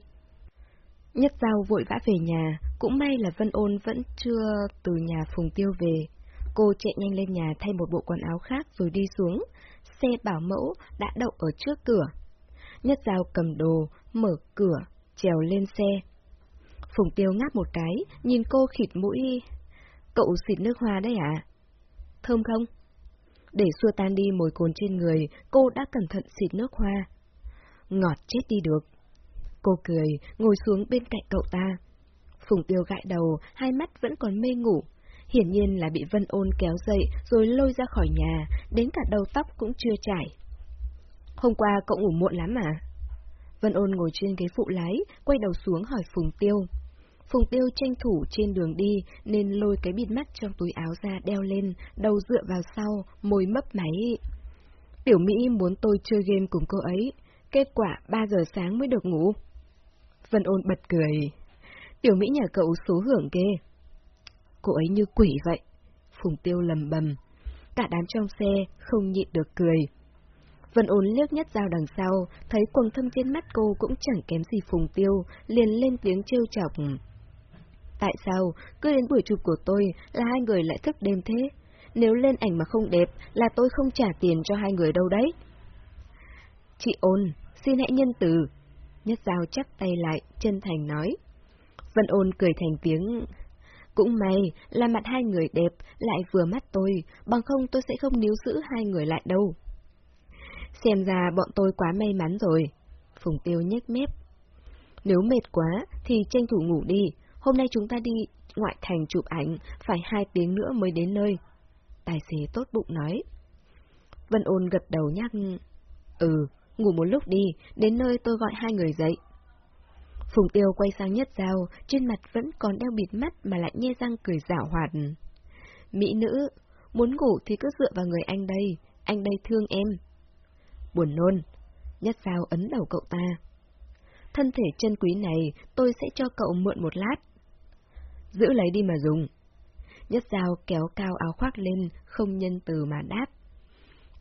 Speaker 1: Nhất Giao vội vã về nhà, cũng may là Vân Ôn vẫn chưa từ nhà Phùng Tiêu về. Cô chạy nhanh lên nhà thay một bộ quần áo khác rồi đi xuống. Xe bảo mẫu đã đậu ở trước cửa. Nhất Giao cầm đồ, mở cửa, trèo lên xe. Phùng Tiêu ngáp một cái, nhìn cô khịt mũi. Cậu xịt nước hoa đấy à? Thơm không? Để xua tan đi mùi cồn trên người, cô đã cẩn thận xịt nước hoa. Ngọt chết đi được. Cô cười, ngồi xuống bên cạnh cậu ta. Phùng Tiêu gãi đầu, hai mắt vẫn còn mê ngủ. Hiển nhiên là bị Vân Ôn kéo dậy rồi lôi ra khỏi nhà, đến cả đầu tóc cũng chưa trải. Hôm qua cậu ngủ muộn lắm à? Vân Ôn ngồi trên ghế phụ lái, quay đầu xuống hỏi Phùng Tiêu. Phùng Tiêu tranh thủ trên đường đi nên lôi cái bịt mắt trong túi áo ra đeo lên, đầu dựa vào sau, môi mấp máy. Tiểu Mỹ muốn tôi chơi game cùng cô ấy, kết quả 3 giờ sáng mới được ngủ. Vân Ôn bật cười. Tiểu Mỹ nhà cậu số hưởng ghê. Cô ấy như quỷ vậy. Phùng Tiêu lầm bầm. Cả đám trong xe không nhịn được cười. Vân ôn liếc nhất dao đằng sau, thấy quần thâm trên mắt cô cũng chẳng kém gì Phùng Tiêu, liền lên tiếng trêu chọc. Tại sao, cứ đến buổi chụp của tôi là hai người lại thức đêm thế? Nếu lên ảnh mà không đẹp là tôi không trả tiền cho hai người đâu đấy. Chị ôn, xin hãy nhân từ. Nhất dao chắc tay lại, chân thành nói. Vân ôn cười thành tiếng. Cũng may là mặt hai người đẹp, lại vừa mắt tôi, bằng không tôi sẽ không níu giữ hai người lại đâu. Xem ra bọn tôi quá may mắn rồi. Phùng Tiêu nhếch mép. Nếu mệt quá thì tranh thủ ngủ đi, hôm nay chúng ta đi ngoại thành chụp ảnh, phải hai tiếng nữa mới đến nơi. Tài xế tốt bụng nói. Vân ôn gật đầu nhắc. Ừ, ngủ một lúc đi, đến nơi tôi gọi hai người dậy. Phùng Tiêu quay sang nhất Giao, trên mặt vẫn còn đeo bịt mắt mà lại nhe răng cười giảo hoạt. Mỹ nữ, muốn ngủ thì cứ dựa vào người anh đây, anh đây thương em. Buồn nôn, nhất Giao ấn đầu cậu ta. Thân thể chân quý này tôi sẽ cho cậu mượn một lát. Giữ lấy đi mà dùng. Nhất Giao kéo cao áo khoác lên, không nhân từ mà đáp.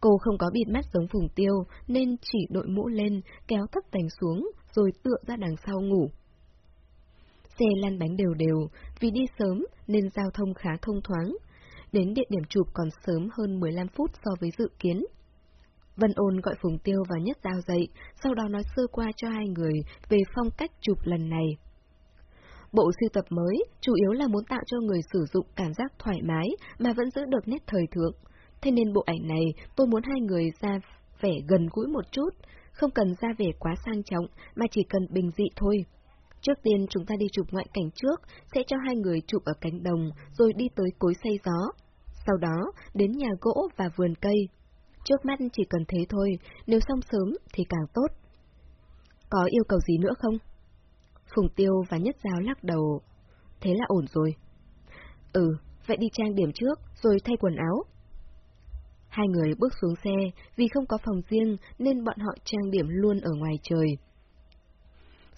Speaker 1: Cô không có bịt mắt giống Phùng Tiêu, nên chỉ đội mũ lên, kéo thấp tành xuống, rồi tựa ra đằng sau ngủ. Xe lăn bánh đều đều, vì đi sớm nên giao thông khá thông thoáng. Đến địa điểm chụp còn sớm hơn 15 phút so với dự kiến. Vân ôn gọi Phùng Tiêu và Nhất Giao dậy, sau đó nói sơ qua cho hai người về phong cách chụp lần này. Bộ sưu tập mới chủ yếu là muốn tạo cho người sử dụng cảm giác thoải mái mà vẫn giữ được nét thời thượng. Thế nên bộ ảnh này tôi muốn hai người ra vẻ gần gũi một chút, không cần ra vẻ quá sang trọng mà chỉ cần bình dị thôi. Trước tiên chúng ta đi chụp ngoại cảnh trước, sẽ cho hai người chụp ở cánh đồng, rồi đi tới cối xây gió. Sau đó, đến nhà gỗ và vườn cây. Trước mắt chỉ cần thế thôi, nếu xong sớm thì càng tốt. Có yêu cầu gì nữa không? Phùng Tiêu và Nhất Giao lắc đầu. Thế là ổn rồi. Ừ, vậy đi trang điểm trước, rồi thay quần áo. Hai người bước xuống xe, vì không có phòng riêng nên bọn họ trang điểm luôn ở ngoài trời.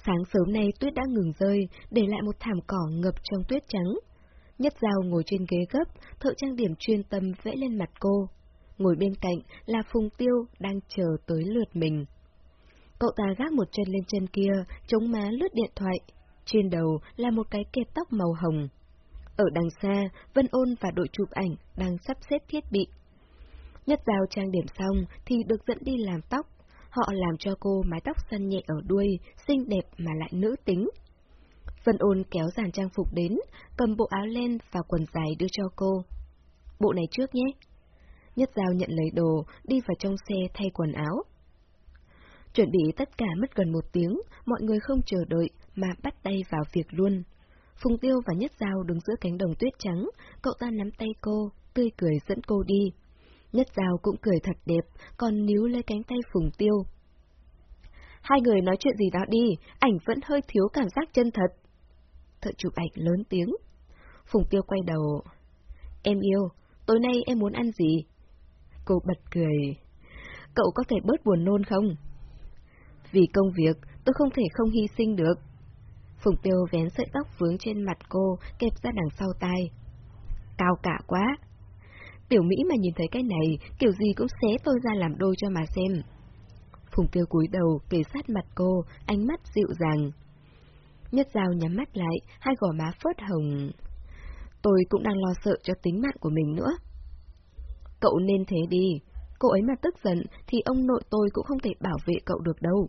Speaker 1: Sáng sớm nay tuyết đã ngừng rơi, để lại một thảm cỏ ngập trong tuyết trắng. Nhất Giao ngồi trên ghế gấp, thợ trang điểm chuyên tâm vẽ lên mặt cô. Ngồi bên cạnh là Phùng Tiêu đang chờ tới lượt mình. Cậu ta gác một chân lên chân kia, chống má lướt điện thoại. Trên đầu là một cái kẹp tóc màu hồng. Ở đằng xa, Vân Ôn và đội chụp ảnh đang sắp xếp thiết bị. Nhất Giao trang điểm xong thì được dẫn đi làm tóc. họ làm cho cô mái tóc xoăn nhẹ ở đuôi, xinh đẹp mà lại nữ tính. Vân ôn kéo dàn trang phục đến, cầm bộ áo len và quần dài đưa cho cô. Bộ này trước nhé. Nhất Giao nhận lấy đồ, đi vào trong xe thay quần áo. Chuẩn bị tất cả mất gần một tiếng, mọi người không chờ đợi mà bắt tay vào việc luôn. Phùng Tiêu và Nhất Giao đứng giữa cánh đồng tuyết trắng, cậu ta nắm tay cô, tươi cười dẫn cô đi. Nhất Giao cũng cười thật đẹp, còn níu lấy cánh tay Phùng Tiêu. Hai người nói chuyện gì đó đi, ảnh vẫn hơi thiếu cảm giác chân thật. Thợ chụp ảnh lớn tiếng. Phùng Tiêu quay đầu. Em yêu, tối nay em muốn ăn gì? Cô bật cười. Cậu có thể bớt buồn nôn không? Vì công việc, tôi không thể không hy sinh được. Phùng Tiêu vén sợi tóc vướng trên mặt cô, kẹp ra đằng sau tai. Cao cả quá! Tiểu Mỹ mà nhìn thấy cái này, kiểu gì cũng xé tôi ra làm đôi cho mà xem. Phùng Tiêu cúi đầu, kề sát mặt cô, ánh mắt dịu dàng. Nhất giao nhắm mắt lại, hai gò má phớt hồng. Tôi cũng đang lo sợ cho tính mạng của mình nữa. Cậu nên thế đi, cô ấy mà tức giận thì ông nội tôi cũng không thể bảo vệ cậu được đâu.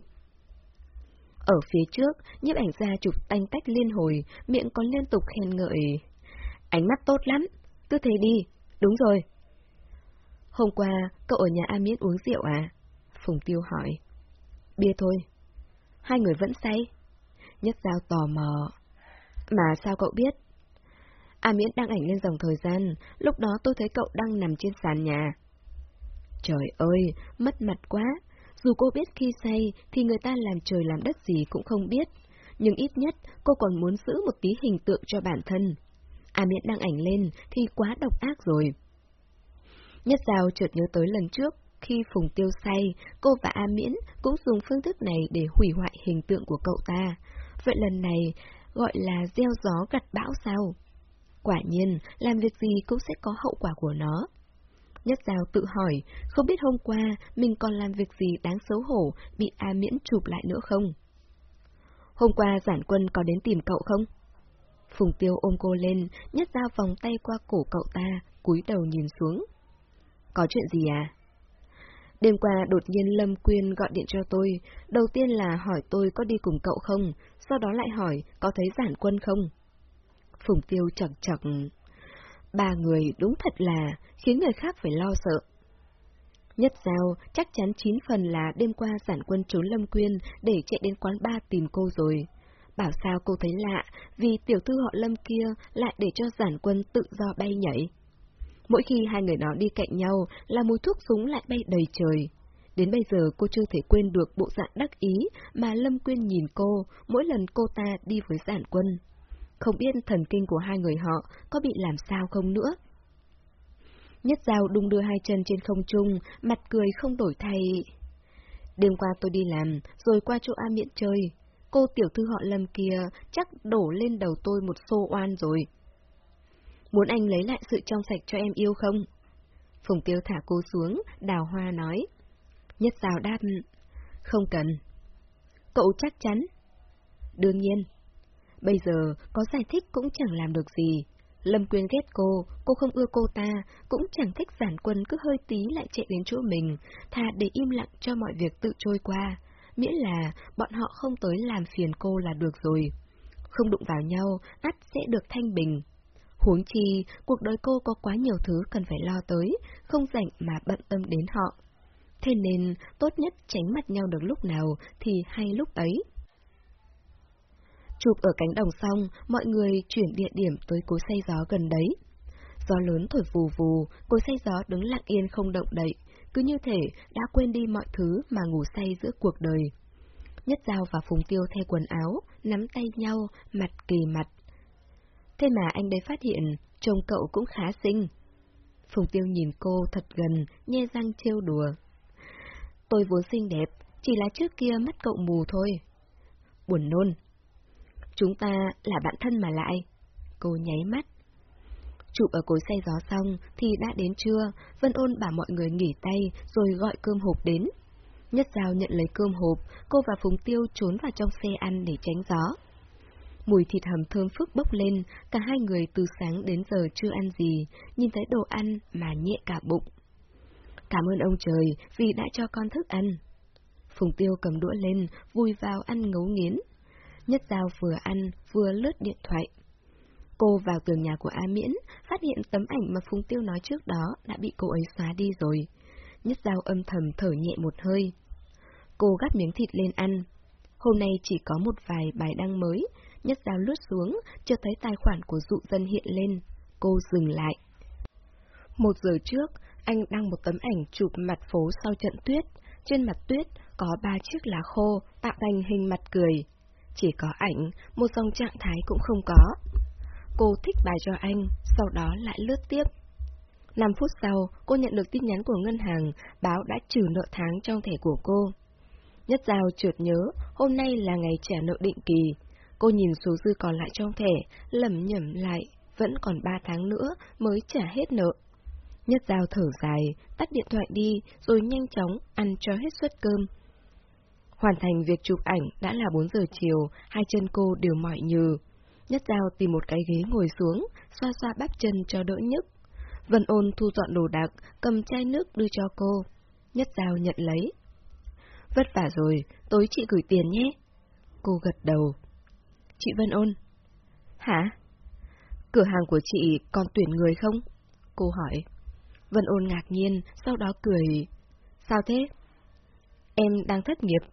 Speaker 1: Ở phía trước, nhiếp ảnh gia chụp tanh tách liên hồi, miệng còn liên tục khen ngợi. Ánh mắt tốt lắm, cứ thế đi, đúng rồi. Hôm qua, cậu ở nhà A Miễn uống rượu à? Phùng Tiêu hỏi. Bia thôi. Hai người vẫn say. Nhất Giao tò mò. Mà sao cậu biết? A Miễn đăng ảnh lên dòng thời gian, lúc đó tôi thấy cậu đang nằm trên sàn nhà. Trời ơi, mất mặt quá, dù cô biết khi say thì người ta làm trời làm đất gì cũng không biết, nhưng ít nhất cô còn muốn giữ một tí hình tượng cho bản thân. A miễn đăng ảnh lên thì quá độc ác rồi. Nhất Giao chợt nhớ tới lần trước, khi Phùng Tiêu say, cô và A Miễn cũng dùng phương thức này để hủy hoại hình tượng của cậu ta. Vậy lần này gọi là gieo gió gặt bão sao? Quả nhiên, làm việc gì cũng sẽ có hậu quả của nó. Nhất Giao tự hỏi, không biết hôm qua mình còn làm việc gì đáng xấu hổ bị A Miễn chụp lại nữa không? Hôm qua giản quân có đến tìm cậu không? Phùng Tiêu ôm cô lên, Nhất Giao vòng tay qua cổ cậu ta, cúi đầu nhìn xuống. Có chuyện gì à? Đêm qua đột nhiên Lâm Quyên gọi điện cho tôi, đầu tiên là hỏi tôi có đi cùng cậu không, sau đó lại hỏi có thấy giản quân không? Phùng Tiêu chật chật. Ba người đúng thật là khiến người khác phải lo sợ. Nhất Giao chắc chắn chín phần là đêm qua giản quân trốn Lâm Quyên để chạy đến quán ba tìm cô rồi. Bảo sao cô thấy lạ, vì tiểu thư họ Lâm kia lại để cho giản quân tự do bay nhảy. Mỗi khi hai người đó đi cạnh nhau là mùi thuốc súng lại bay đầy trời. Đến bây giờ cô chưa thể quên được bộ dạng đắc ý mà Lâm Quyên nhìn cô mỗi lần cô ta đi với giản quân. Không biết thần kinh của hai người họ có bị làm sao không nữa. Nhất dao đung đưa hai chân trên không trung, mặt cười không đổi thay. Đêm qua tôi đi làm, rồi qua chỗ A Miễn chơi. Cô tiểu thư họ Lâm kia chắc đổ lên đầu tôi một xô oan rồi. Muốn anh lấy lại sự trong sạch cho em yêu không? Phùng Tiêu thả cô xuống, đào hoa nói. Nhất rào đáp, không cần. Cậu chắc chắn? Đương nhiên. Bây giờ, có giải thích cũng chẳng làm được gì. Lâm Quyên ghét cô, cô không ưa cô ta, cũng chẳng thích giản quân cứ hơi tí lại chạy đến chỗ mình, thà để im lặng cho mọi việc tự trôi qua, miễn là bọn họ không tới làm phiền cô là được rồi. Không đụng vào nhau, ắt sẽ được thanh bình. Huống chi, cuộc đời cô có quá nhiều thứ cần phải lo tới, không rảnh mà bận tâm đến họ. Thế nên, tốt nhất tránh mặt nhau được lúc nào thì hay lúc ấy. Chụp ở cánh đồng xong, mọi người chuyển địa điểm tới cối xây gió gần đấy. Gió lớn thổi vù vù, cối xây gió đứng lặng yên không động đậy, cứ như thể đã quên đi mọi thứ mà ngủ say giữa cuộc đời. Nhất Giao và Phùng Tiêu thay quần áo, nắm tay nhau, mặt kỳ mặt. Thế mà anh đấy phát hiện, chồng cậu cũng khá xinh. Phùng Tiêu nhìn cô thật gần, nhe răng trêu đùa. Tôi vốn xinh đẹp, chỉ là trước kia mắt cậu mù thôi. Buồn nôn, Chúng ta là bạn thân mà lại. Cô nháy mắt. Chụp ở cối xe gió xong thì đã đến trưa, Vân Ôn bảo mọi người nghỉ tay rồi gọi cơm hộp đến. Nhất Giao nhận lấy cơm hộp, cô và Phùng Tiêu trốn vào trong xe ăn để tránh gió. Mùi thịt hầm thơm phức bốc lên, cả hai người từ sáng đến giờ chưa ăn gì, nhìn thấy đồ ăn mà nhẹ cả bụng. Cảm ơn ông trời vì đã cho con thức ăn. Phùng Tiêu cầm đũa lên, vui vào ăn ngấu nghiến. Nhất Giao vừa ăn, vừa lướt điện thoại. Cô vào tường nhà của A Miễn, phát hiện tấm ảnh mà Phùng Tiêu nói trước đó đã bị cô ấy xóa đi rồi. Nhất Giao âm thầm thở nhẹ một hơi. Cô gắp miếng thịt lên ăn. Hôm nay chỉ có một vài bài đăng mới, Nhất giáo lướt xuống, chợt thấy tài khoản của dụ dân hiện lên. Cô dừng lại. Một giờ trước, anh đăng một tấm ảnh chụp mặt phố sau trận tuyết. Trên mặt tuyết có ba chiếc lá khô tạo thành hình mặt cười. Chỉ có ảnh, một dòng trạng thái cũng không có. Cô thích bài cho anh, sau đó lại lướt tiếp. 5 phút sau, cô nhận được tin nhắn của ngân hàng, báo đã trừ nợ tháng trong thẻ của cô. Nhất Giao trượt nhớ, hôm nay là ngày trả nợ định kỳ. Cô nhìn số dư còn lại trong thẻ, lầm nhẩm lại, vẫn còn ba tháng nữa mới trả hết nợ. Nhất Giao thở dài, tắt điện thoại đi, rồi nhanh chóng ăn cho hết suất cơm. Hoàn thành việc chụp ảnh đã là 4 giờ chiều, hai chân cô đều mỏi nhừ. Nhất Giao tìm một cái ghế ngồi xuống, xoa xoa bắp chân cho đỡ nhức. Vân ôn thu dọn đồ đạc, cầm chai nước đưa cho cô. Nhất Giao nhận lấy. Vất vả rồi, tối chị gửi tiền nhé. Cô gật đầu. Chị Vân ôn. Hả? Cửa hàng của chị còn tuyển người không? Cô hỏi. Vân ôn ngạc nhiên, sau đó cười. Sao thế? Em đang thất nghiệp.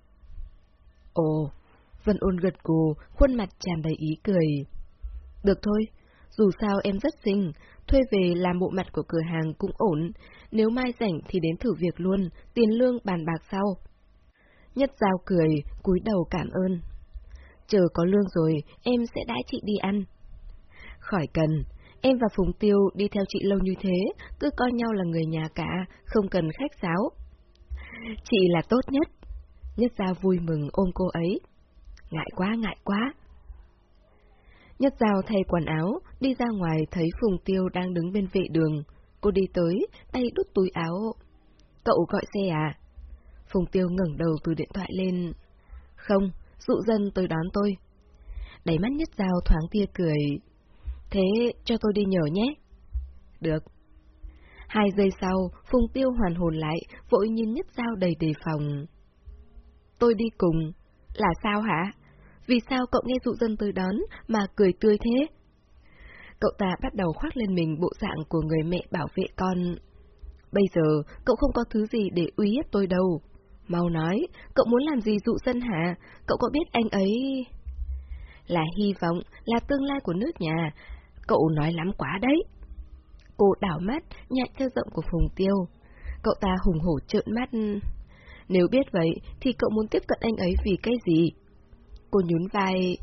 Speaker 1: Ồ, Vân ôn gật gù, khuôn mặt tràn đầy ý cười. Được thôi, dù sao em rất xinh, thuê về làm bộ mặt của cửa hàng cũng ổn, nếu mai rảnh thì đến thử việc luôn, tiền lương bàn bạc sau. Nhất Giao cười, cúi đầu cảm ơn. Chờ có lương rồi, em sẽ đãi chị đi ăn. Khỏi cần, em và Phùng Tiêu đi theo chị lâu như thế, cứ coi nhau là người nhà cả, không cần khách sáo. Chị là tốt nhất. Nhất Giao vui mừng ôm cô ấy. Ngại quá, ngại quá. Nhất Giao thay quần áo, đi ra ngoài thấy Phùng Tiêu đang đứng bên vệ đường. Cô đi tới, tay đút túi áo. Cậu gọi xe à? Phùng Tiêu ngẩng đầu từ điện thoại lên. Không, dụ dân tới đón tôi. Đáy mắt Nhất dao thoáng tia cười. Thế cho tôi đi nhờ nhé. Được. Hai giây sau, Phùng Tiêu hoàn hồn lại, vội nhìn Nhất dao đầy đề phòng. Tôi đi cùng. Là sao hả? Vì sao cậu nghe dụ dân tới đón mà cười tươi thế? Cậu ta bắt đầu khoác lên mình bộ dạng của người mẹ bảo vệ con. Bây giờ, cậu không có thứ gì để uy hiếp tôi đâu. Mau nói, cậu muốn làm gì dụ dân hả? Cậu có biết anh ấy... Là hy vọng, là tương lai của nước nhà. Cậu nói lắm quá đấy. Cô đảo mắt, nhạy theo giọng của Phùng Tiêu. Cậu ta hùng hổ trợn mắt. Nếu biết vậy, thì cậu muốn tiếp cận anh ấy vì cái gì? Cô nhún vai.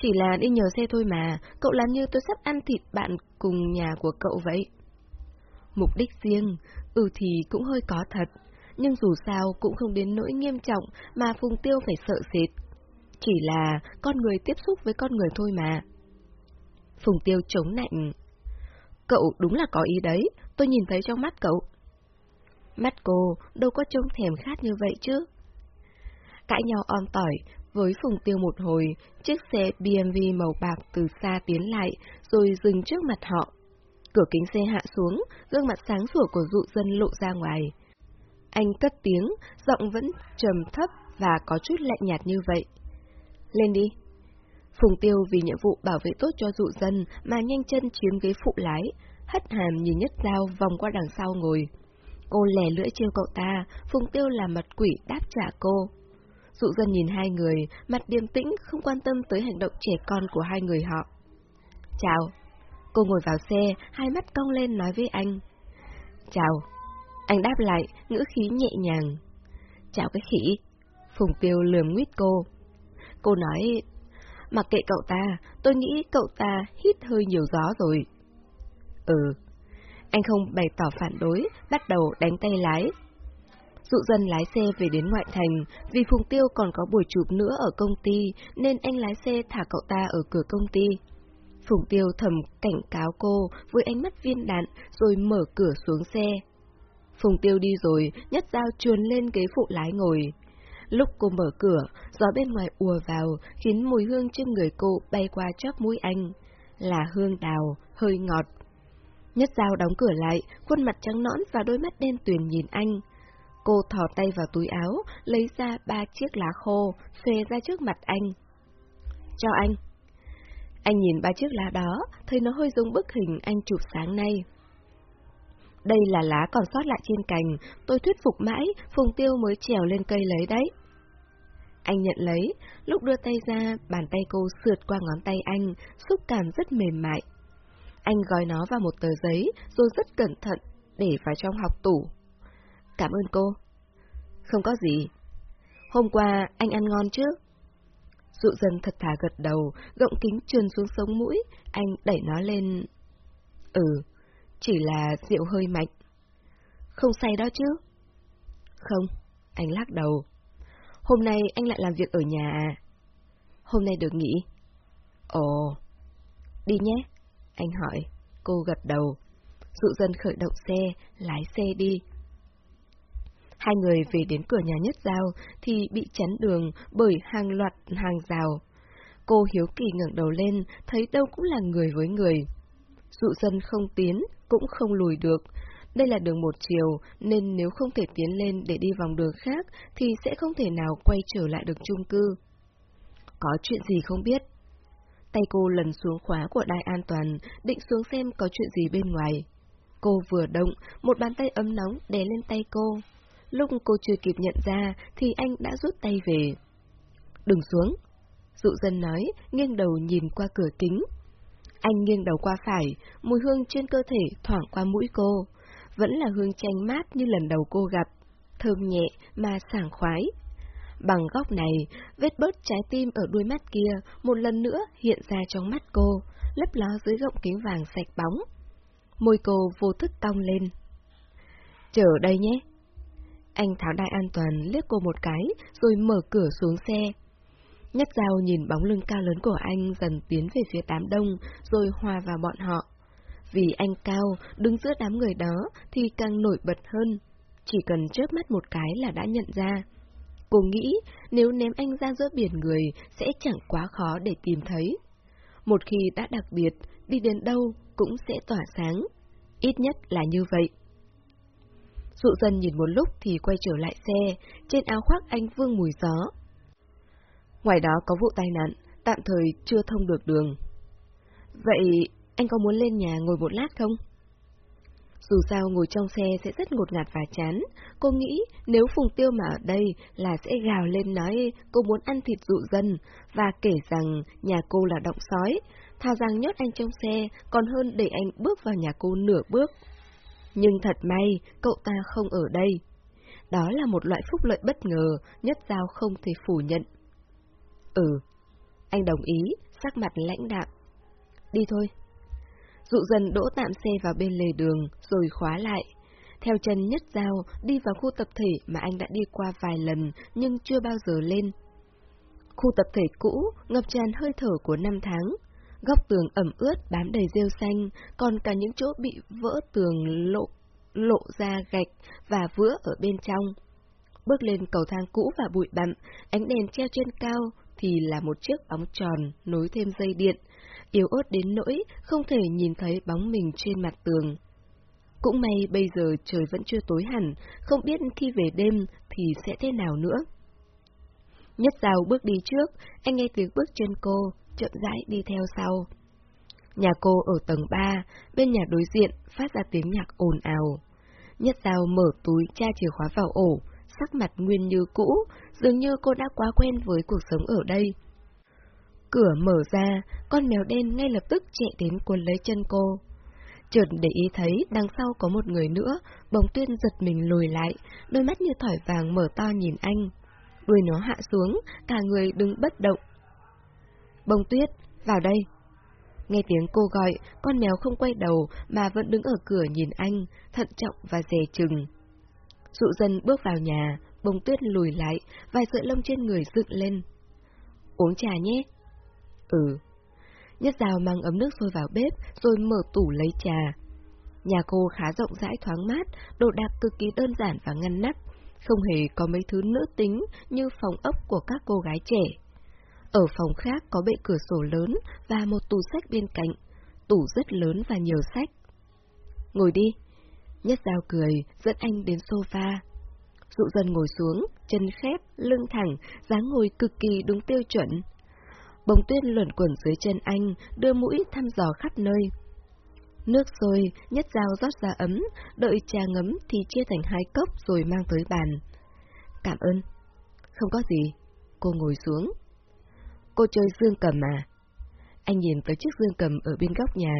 Speaker 1: Chỉ là đi nhờ xe thôi mà, cậu làm như tôi sắp ăn thịt bạn cùng nhà của cậu vậy. Mục đích riêng, ừ thì cũng hơi có thật, nhưng dù sao cũng không đến nỗi nghiêm trọng mà Phùng Tiêu phải sợ sệt. Chỉ là con người tiếp xúc với con người thôi mà. Phùng Tiêu chống nạnh. Cậu đúng là có ý đấy, tôi nhìn thấy trong mắt cậu. Mắt cô đâu có trông thèm khát như vậy chứ. Cãi nhau on tỏi, với Phùng Tiêu một hồi, chiếc xe BMW màu bạc từ xa tiến lại, rồi dừng trước mặt họ. Cửa kính xe hạ xuống, gương mặt sáng sủa của dụ dân lộ ra ngoài. Anh cất tiếng, giọng vẫn trầm thấp và có chút lạnh nhạt như vậy. Lên đi. Phùng Tiêu vì nhiệm vụ bảo vệ tốt cho dụ dân mà nhanh chân chiếm ghế phụ lái, hất hàm nhìn nhất dao vòng qua đằng sau ngồi. Cô lè lưỡi trêu cậu ta, Phùng Tiêu là mật quỷ đáp trả cô. Dụ dân nhìn hai người, mặt điềm tĩnh, không quan tâm tới hành động trẻ con của hai người họ. Chào. Cô ngồi vào xe, hai mắt cong lên nói với anh. Chào. Anh đáp lại, ngữ khí nhẹ nhàng. Chào cái khỉ. Phùng Tiêu lườm nguyết cô. Cô nói, mặc kệ cậu ta, tôi nghĩ cậu ta hít hơi nhiều gió rồi. Ừ. Anh không bày tỏ phản đối, bắt đầu đánh tay lái, Dụ dân lái xe về đến ngoại thành, vì Phùng Tiêu còn có buổi chụp nữa ở công ty, nên anh lái xe thả cậu ta ở cửa công ty. Phùng Tiêu thầm cảnh cáo cô với ánh mắt viên đạn rồi mở cửa xuống xe. Phùng Tiêu đi rồi, nhất dao chuồn lên ghế phụ lái ngồi. Lúc cô mở cửa, gió bên ngoài ùa vào, khiến mùi hương trên người cô bay qua chóp mũi anh. Là hương đào, hơi ngọt. Nhất dao đóng cửa lại, khuôn mặt trắng nõn và đôi mắt đen tuyền nhìn anh. Cô thò tay vào túi áo, lấy ra ba chiếc lá khô, phê ra trước mặt anh. Cho anh. Anh nhìn ba chiếc lá đó, thấy nó hơi giống bức hình anh chụp sáng nay. Đây là lá còn sót lại trên cành, tôi thuyết phục mãi, Phùng Tiêu mới trèo lên cây lấy đấy. Anh nhận lấy, lúc đưa tay ra, bàn tay cô sượt qua ngón tay anh, xúc cảm rất mềm mại. Anh gói nó vào một tờ giấy, rồi rất cẩn thận, để vào trong học tủ. Cảm ơn cô. Không có gì. Hôm qua anh ăn ngon chứ? Dụ dần thật thà gật đầu, gọng kính trườn xuống sống mũi, anh đẩy nó lên... Ừ, chỉ là rượu hơi mạnh. Không say đó chứ? Không, anh lắc đầu. Hôm nay anh lại làm việc ở nhà à? Hôm nay được nghỉ. Ồ, đi nhé, anh hỏi. Cô gật đầu. Dụ dần khởi động xe, lái xe đi. Hai người về đến cửa nhà nhất giao thì bị chắn đường bởi hàng loạt hàng rào. Cô hiếu kỳ ngẩng đầu lên, thấy đâu cũng là người với người. Dụ dân không tiến, cũng không lùi được. Đây là đường một chiều, nên nếu không thể tiến lên để đi vòng đường khác, thì sẽ không thể nào quay trở lại được chung cư. Có chuyện gì không biết? Tay cô lần xuống khóa của đai an toàn, định xuống xem có chuyện gì bên ngoài. Cô vừa động, một bàn tay ấm nóng đè lên tay cô. Lúc cô chưa kịp nhận ra, thì anh đã rút tay về. Đừng xuống. Dụ dân nói, nghiêng đầu nhìn qua cửa kính. Anh nghiêng đầu qua phải, mùi hương trên cơ thể thoảng qua mũi cô. Vẫn là hương chanh mát như lần đầu cô gặp, thơm nhẹ mà sảng khoái. Bằng góc này, vết bớt trái tim ở đuôi mắt kia một lần nữa hiện ra trong mắt cô, lấp ló dưới gọng kính vàng sạch bóng. Môi cô vô thức cong lên. Chờ đây nhé. Anh tháo đai an toàn liếc cô một cái, rồi mở cửa xuống xe. Nhất dao nhìn bóng lưng cao lớn của anh dần tiến về phía đám đông, rồi hòa vào bọn họ. Vì anh cao, đứng giữa đám người đó thì càng nổi bật hơn. Chỉ cần chớp mắt một cái là đã nhận ra. Cô nghĩ nếu ném anh ra giữa biển người sẽ chẳng quá khó để tìm thấy. Một khi đã đặc biệt, đi đến đâu cũng sẽ tỏa sáng. Ít nhất là như vậy. Dụ dần nhìn một lúc thì quay trở lại xe, trên áo khoác anh vương mùi gió. Ngoài đó có vụ tai nạn, tạm thời chưa thông được đường. Vậy anh có muốn lên nhà ngồi một lát không? Dù sao ngồi trong xe sẽ rất ngột ngạt và chán, cô nghĩ nếu Phùng Tiêu mà ở đây là sẽ gào lên nói cô muốn ăn thịt dụ dân, và kể rằng nhà cô là động sói, thà rằng nhốt anh trong xe còn hơn để anh bước vào nhà cô nửa bước. Nhưng thật may, cậu ta không ở đây. Đó là một loại phúc lợi bất ngờ, nhất giao không thể phủ nhận. Ừ. Anh đồng ý, sắc mặt lãnh đạm. Đi thôi. Dụ dần đỗ tạm xe vào bên lề đường, rồi khóa lại. Theo chân nhất dao, đi vào khu tập thể mà anh đã đi qua vài lần, nhưng chưa bao giờ lên. Khu tập thể cũ, ngập tràn hơi thở của năm tháng. Góc tường ẩm ướt bám đầy rêu xanh, còn cả những chỗ bị vỡ tường lộ, lộ ra gạch và vữa ở bên trong. Bước lên cầu thang cũ và bụi bặm, ánh đèn treo trên cao, thì là một chiếc bóng tròn nối thêm dây điện, yếu ớt đến nỗi không thể nhìn thấy bóng mình trên mặt tường. Cũng may bây giờ trời vẫn chưa tối hẳn, không biết khi về đêm thì sẽ thế nào nữa. Nhất rào bước đi trước, anh nghe tiếng bước chân cô, chậm rãi đi theo sau. Nhà cô ở tầng 3, bên nhà đối diện phát ra tiếng nhạc ồn ào. Nhất rào mở túi tra chìa khóa vào ổ, sắc mặt nguyên như cũ, dường như cô đã quá quen với cuộc sống ở đây. Cửa mở ra, con mèo đen ngay lập tức chạy đến cuốn lấy chân cô. Chợt để ý thấy đằng sau có một người nữa, bồng tuyên giật mình lùi lại, đôi mắt như thỏi vàng mở to nhìn anh. Đuôi nó hạ xuống, cả người đứng bất động. Bông tuyết, vào đây. Nghe tiếng cô gọi, con mèo không quay đầu mà vẫn đứng ở cửa nhìn anh, thận trọng và dè chừng. Dụ dân bước vào nhà, bông tuyết lùi lại, vài sợi lông trên người dựng lên. Uống trà nhé. Ừ. Nhất rào mang ấm nước sôi vào bếp, rồi mở tủ lấy trà. Nhà cô khá rộng rãi thoáng mát, đồ đạc cực kỳ đơn giản và ngăn nắp, không hề có mấy thứ nữ tính như phòng ốc của các cô gái trẻ. Ở phòng khác có bệ cửa sổ lớn và một tủ sách bên cạnh, tủ rất lớn và nhiều sách. Ngồi đi. Nhất Giao cười, dẫn anh đến sofa. Dụ dần ngồi xuống, chân khép, lưng thẳng, dáng ngồi cực kỳ đúng tiêu chuẩn. Bông tuyết luẩn quẩn dưới chân anh, đưa mũi thăm dò khắp nơi. Nước sôi, nhất dao rót ra ấm, đợi trà ngấm thì chia thành hai cốc rồi mang tới bàn. Cảm ơn. Không có gì. Cô ngồi xuống. Cô chơi dương cầm à? Anh nhìn tới chiếc dương cầm ở bên góc nhà.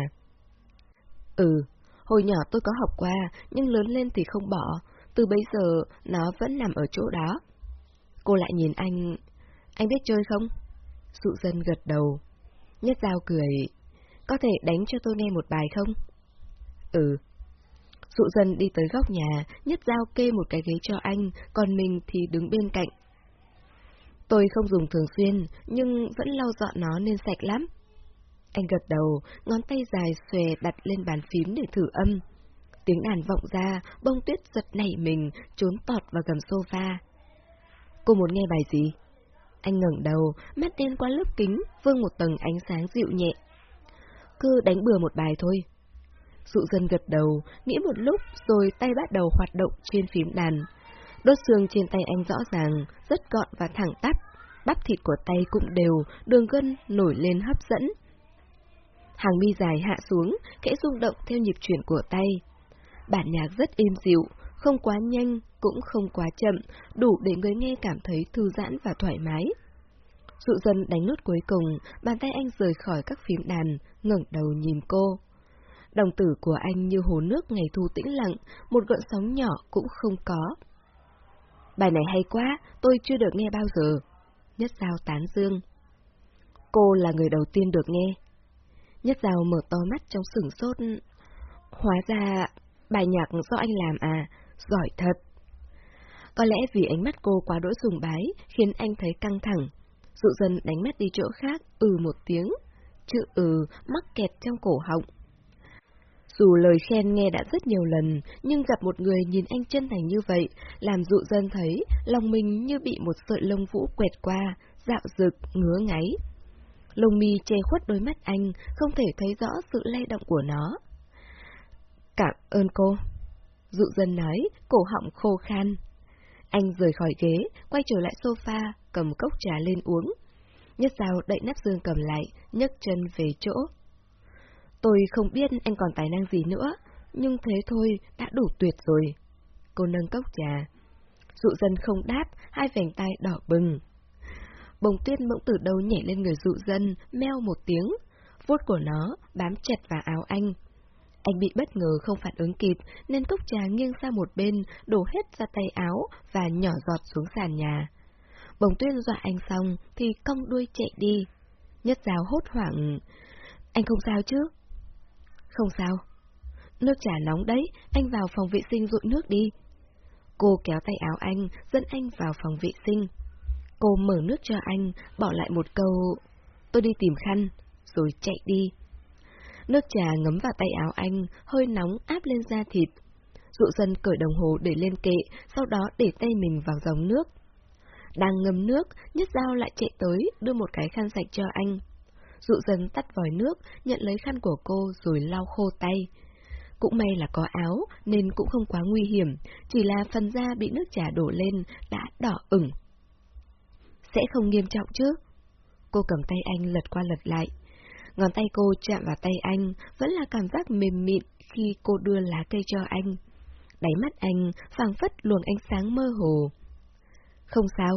Speaker 1: Ừ, hồi nhỏ tôi có học qua, nhưng lớn lên thì không bỏ. Từ bây giờ, nó vẫn nằm ở chỗ đó. Cô lại nhìn anh... Anh biết chơi không? Dụ dân gật đầu. Nhất dao cười. Có thể đánh cho tôi nghe một bài không? Ừ. Dụ dân đi tới góc nhà, nhất dao kê một cái ghế cho anh, còn mình thì đứng bên cạnh. Tôi không dùng thường xuyên, nhưng vẫn lau dọn nó nên sạch lắm. Anh gật đầu, ngón tay dài xòe đặt lên bàn phím để thử âm. Tiếng đàn vọng ra, bông tuyết giật nảy mình, trốn tọt vào gầm sofa. Cô muốn nghe bài gì? Anh ngẩng đầu, mắt đen qua lớp kính, vương một tầng ánh sáng dịu nhẹ. Cứ đánh bừa một bài thôi. Dụ dân gật đầu, nghĩ một lúc rồi tay bắt đầu hoạt động trên phím đàn. Đốt xương trên tay anh rõ ràng, rất gọn và thẳng tắp. Bắp thịt của tay cũng đều, đường gân nổi lên hấp dẫn. Hàng mi dài hạ xuống, kẽ rung động theo nhịp chuyển của tay. Bản nhạc rất êm dịu, không quá nhanh, cũng không quá chậm, đủ để người nghe cảm thấy thư giãn và thoải mái. Dụ dân đánh nốt cuối cùng, bàn tay anh rời khỏi các phím đàn, ngẩng đầu nhìn cô. Đồng tử của anh như hồ nước ngày thu tĩnh lặng, một gợn sóng nhỏ cũng không có. Bài này hay quá, tôi chưa được nghe bao giờ. Nhất sao tán dương. Cô là người đầu tiên được nghe. Nhất rào mở to mắt trong sửng sốt. Hóa ra, bài nhạc do anh làm à, giỏi thật. Có lẽ vì ánh mắt cô quá đỗi sùng bái, khiến anh thấy căng thẳng. Dụ dần đánh mắt đi chỗ khác, ừ một tiếng. Chữ ừ mắc kẹt trong cổ họng. Dù lời khen nghe đã rất nhiều lần, nhưng gặp một người nhìn anh chân thành như vậy, làm dụ dân thấy lòng mình như bị một sợi lông vũ quẹt qua, dạo rực, ngứa ngáy. Lông mi che khuất đôi mắt anh, không thể thấy rõ sự lay động của nó. Cảm ơn cô. Dụ dân nói, cổ họng khô khan. Anh rời khỏi ghế, quay trở lại sofa, cầm cốc trà lên uống. Nhất sao đậy nắp dương cầm lại, nhấc chân về chỗ. Tôi không biết anh còn tài năng gì nữa, nhưng thế thôi, đã đủ tuyệt rồi. Cô nâng cốc trà. Dụ dân không đáp, hai vành tay đỏ bừng. Bông tuyết mộng từ đâu nhảy lên người dụ dân, meo một tiếng. Vuốt của nó bám chặt vào áo anh. Anh bị bất ngờ không phản ứng kịp, nên cốc trà nghiêng sang một bên, đổ hết ra tay áo và nhỏ giọt xuống sàn nhà. Bồng tuyết dọa anh xong, thì cong đuôi chạy đi. Nhất giáo hốt hoảng. Anh không sao chứ? Không sao. Nước trà nóng đấy, anh vào phòng vệ sinh rụi nước đi. Cô kéo tay áo anh, dẫn anh vào phòng vệ sinh. Cô mở nước cho anh, bỏ lại một câu, tôi đi tìm khăn, rồi chạy đi. Nước trà ngấm vào tay áo anh, hơi nóng áp lên da thịt. Dụ dân cởi đồng hồ để lên kệ, sau đó để tay mình vào dòng nước. Đang ngâm nước, nhất dao lại chạy tới, đưa một cái khăn sạch cho anh. Dụ dần tắt vòi nước, nhận lấy khăn của cô rồi lau khô tay. Cũng may là có áo, nên cũng không quá nguy hiểm, chỉ là phần da bị nước trà đổ lên, đã đỏ ửng. Sẽ không nghiêm trọng chứ? Cô cầm tay anh lật qua lật lại. Ngón tay cô chạm vào tay anh, vẫn là cảm giác mềm mịn khi cô đưa lá cây cho anh. Đáy mắt anh phảng phất luồng ánh sáng mơ hồ. Không sao,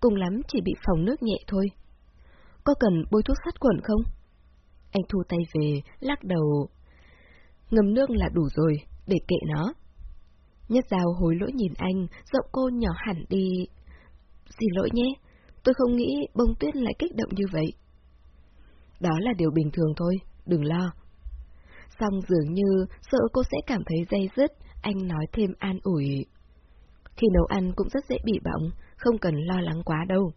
Speaker 1: cùng lắm chỉ bị phỏng nước nhẹ thôi. Có cần bôi thuốc sát khuẩn không? Anh thu tay về, lắc đầu. Ngâm nước là đủ rồi, để kệ nó. Nhất dao hối lỗi nhìn anh, giọng cô nhỏ hẳn đi. Xin lỗi nhé, tôi không nghĩ bông tuyết lại kích động như vậy. Đó là điều bình thường thôi, đừng lo. Xong dường như sợ cô sẽ cảm thấy dây dứt, anh nói thêm an ủi. Khi nấu ăn cũng rất dễ bị bỏng, không cần lo lắng quá đâu.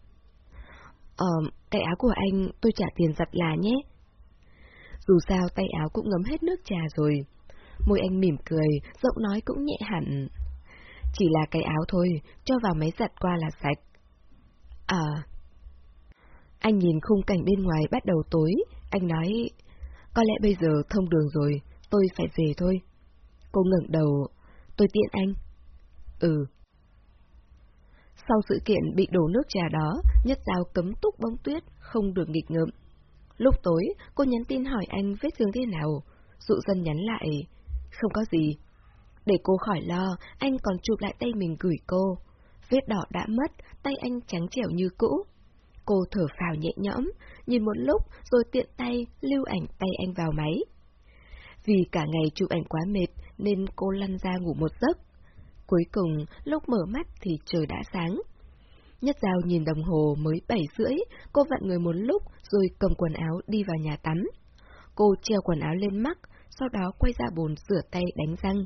Speaker 1: Ờ, cái áo của anh tôi trả tiền giặt là nhé. Dù sao tay áo cũng ngấm hết nước trà rồi. Môi anh mỉm cười, giọng nói cũng nhẹ hẳn. Chỉ là cái áo thôi, cho vào máy giặt qua là sạch. À... Anh nhìn khung cảnh bên ngoài bắt đầu tối, anh nói, có lẽ bây giờ thông đường rồi, tôi phải về thôi. Cô ngẩng đầu, tôi tiện anh. Ừ. Sau sự kiện bị đổ nước trà đó, Nhất Giao cấm túc bông tuyết, không được nghịch ngợm. Lúc tối, cô nhắn tin hỏi anh vết thương thế nào. Dụ dân nhắn lại, không có gì. Để cô khỏi lo, anh còn chụp lại tay mình gửi cô. Vết đỏ đã mất, tay anh trắng trẻo như cũ. Cô thở phào nhẹ nhõm, nhìn một lúc rồi tiện tay lưu ảnh tay anh vào máy. Vì cả ngày chụp ảnh quá mệt nên cô lăn ra ngủ một giấc. Cuối cùng, lúc mở mắt thì trời đã sáng. Nhất Giao nhìn đồng hồ mới bảy rưỡi, cô vặn người một lúc rồi cầm quần áo đi vào nhà tắm. Cô treo quần áo lên mắt, sau đó quay ra bồn rửa tay đánh răng.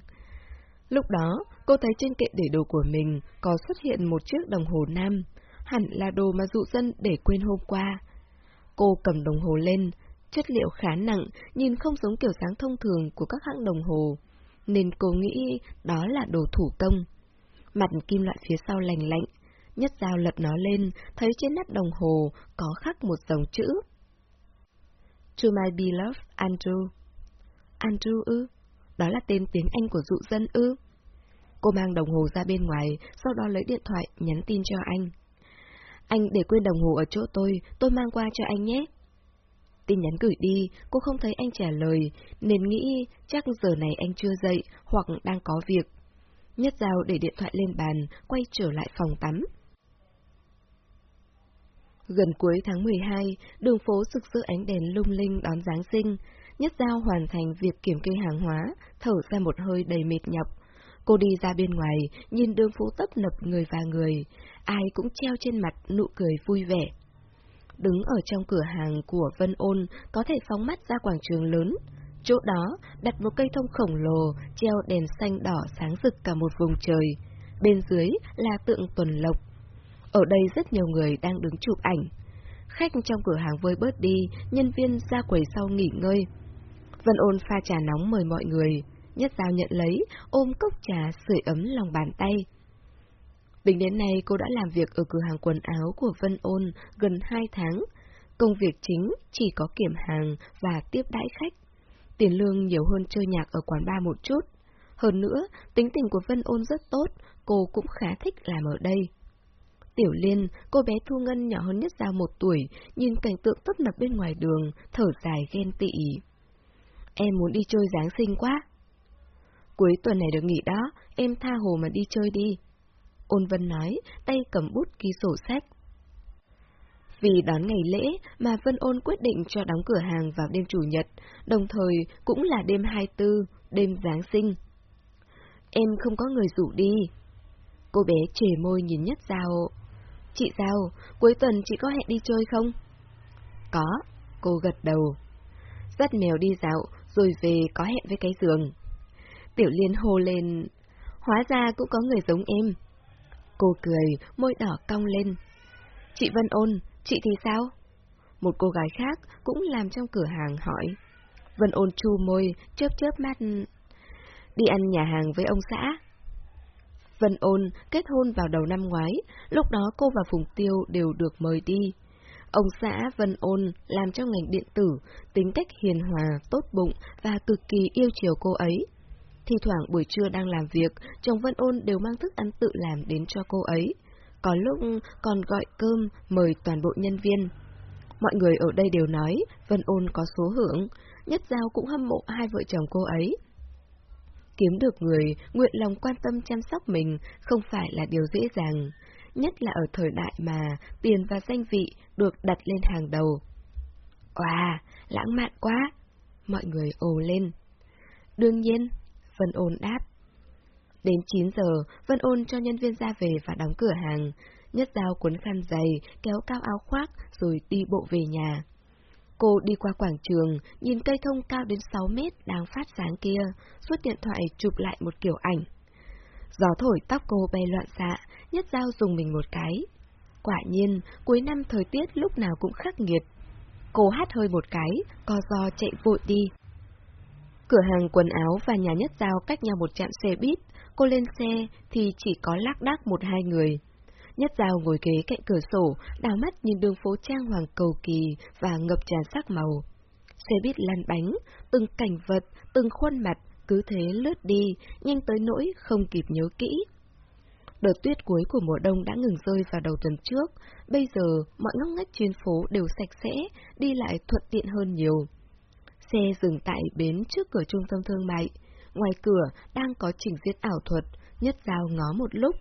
Speaker 1: Lúc đó, cô thấy trên kệ để đồ của mình có xuất hiện một chiếc đồng hồ nam, hẳn là đồ mà dụ dân để quên hôm qua. Cô cầm đồng hồ lên, chất liệu khá nặng, nhìn không giống kiểu dáng thông thường của các hãng đồng hồ, nên cô nghĩ đó là đồ thủ công. Mặt kim loại phía sau lành lạnh, nhất dao lật nó lên, thấy trên nắp đồng hồ có khắc một dòng chữ. To my beloved Andrew. Andrew ư? Đó là tên tiếng Anh của dụ dân ư? Cô mang đồng hồ ra bên ngoài, sau đó lấy điện thoại nhắn tin cho anh. Anh để quên đồng hồ ở chỗ tôi, tôi mang qua cho anh nhé. Tin nhắn gửi đi, cô không thấy anh trả lời, nên nghĩ chắc giờ này anh chưa dậy hoặc đang có việc. Nhất dao để điện thoại lên bàn, quay trở lại phòng tắm. Gần cuối tháng 12, đường phố rực rỡ ánh đèn lung linh đón Giáng sinh. Nhất Giao hoàn thành việc kiểm kê hàng hóa, thở ra một hơi đầy mệt nhọc. Cô đi ra bên ngoài, nhìn đường phố tấp nập người và người, ai cũng treo trên mặt nụ cười vui vẻ. Đứng ở trong cửa hàng của Vân Ôn, có thể phóng mắt ra quảng trường lớn. Chỗ đó, đặt một cây thông khổng lồ, treo đèn xanh đỏ sáng rực cả một vùng trời. Bên dưới là tượng tuần lộc. Ở đây rất nhiều người đang đứng chụp ảnh. Khách trong cửa hàng vơi bớt đi, nhân viên ra quầy sau nghỉ ngơi. Vân ôn pha trà nóng mời mọi người. Nhất Giao nhận lấy, ôm cốc trà sưởi ấm lòng bàn tay. Tính đến nay cô đã làm việc ở cửa hàng quần áo của Vân Ôn gần 2 tháng. Công việc chính chỉ có kiểm hàng và tiếp đãi khách. Tiền lương nhiều hơn chơi nhạc ở quán bar một chút. Hơn nữa, tính tình của Vân Ôn rất tốt, cô cũng khá thích làm ở đây. Tiểu Liên, cô bé Thu Ngân nhỏ hơn nhất Giao một tuổi, nhìn cảnh tượng tấp nập bên ngoài đường, thở dài ghen tị. Em muốn đi chơi Giáng sinh quá. Cuối tuần này được nghỉ đó, em tha hồ mà đi chơi đi. Ôn Vân nói, tay cầm bút ghi sổ sách. Vì đón ngày lễ mà Vân Ôn quyết định cho đóng cửa hàng vào đêm Chủ nhật, đồng thời cũng là đêm 24, đêm Giáng sinh. Em không có người rủ đi. Cô bé chề môi nhìn nhất Giao. Chị Giao, cuối tuần chị có hẹn đi chơi không? Có, cô gật đầu. Dắt mèo đi dạo, rồi về có hẹn với cái giường. Tiểu Liên hô lên, hóa ra cũng có người giống em. Cô cười, môi đỏ cong lên. Chị Vân Ôn, chị thì sao? Một cô gái khác cũng làm trong cửa hàng hỏi. Vân Ôn chu môi, chớp chớp mắt. Đi ăn nhà hàng với ông xã. Vân Ôn kết hôn vào đầu năm ngoái, lúc đó cô và Phùng Tiêu đều được mời đi. Ông xã Vân Ôn làm trong ngành điện tử, tính cách hiền hòa, tốt bụng và cực kỳ yêu chiều cô ấy. Thì thoảng buổi trưa đang làm việc, chồng Vân Ôn đều mang thức ăn tự làm đến cho cô ấy. Có lúc còn gọi cơm mời toàn bộ nhân viên. Mọi người ở đây đều nói Vân Ôn có số hưởng, Nhất Giao cũng hâm mộ hai vợ chồng cô ấy. Kiếm được người nguyện lòng quan tâm chăm sóc mình không phải là điều dễ dàng, nhất là ở thời đại mà tiền và danh vị được đặt lên hàng đầu. Wow, lãng mạn quá! Mọi người ồ lên. Đương nhiên, Vân Ôn đáp. Đến 9 giờ, Vân Ôn cho nhân viên ra về và đóng cửa hàng. Nhất dao cuốn khăn dày, kéo cao áo khoác, rồi đi bộ về nhà. Cô đi qua quảng trường, nhìn cây thông cao đến 6 mét đang phát sáng kia, rút điện thoại chụp lại một kiểu ảnh. Gió thổi tóc cô bay loạn xạ, nhất dao dùng mình một cái. Quả nhiên, cuối năm thời tiết lúc nào cũng khắc nghiệt. Cô hát hơi một cái, co do chạy vội đi. Cửa hàng quần áo và nhà nhất giao cách nhau một trạm xe buýt, cô lên xe thì chỉ có lác đác một hai người. Nhất Giao ngồi ghế cạnh cửa sổ, đào mắt nhìn đường phố trang hoàng cầu kỳ và ngập tràn sắc màu. Xe buýt lăn bánh, từng cảnh vật, từng khuôn mặt, cứ thế lướt đi, nhanh tới nỗi không kịp nhớ kỹ. Đợt tuyết cuối của mùa đông đã ngừng rơi vào đầu tuần trước, bây giờ mọi ngóc ngách trên phố đều sạch sẽ, đi lại thuận tiện hơn nhiều. Xe dừng tại bến trước cửa trung tâm thương mại. Ngoài cửa đang có trình diễn ảo thuật, nhất giao ngó một lúc.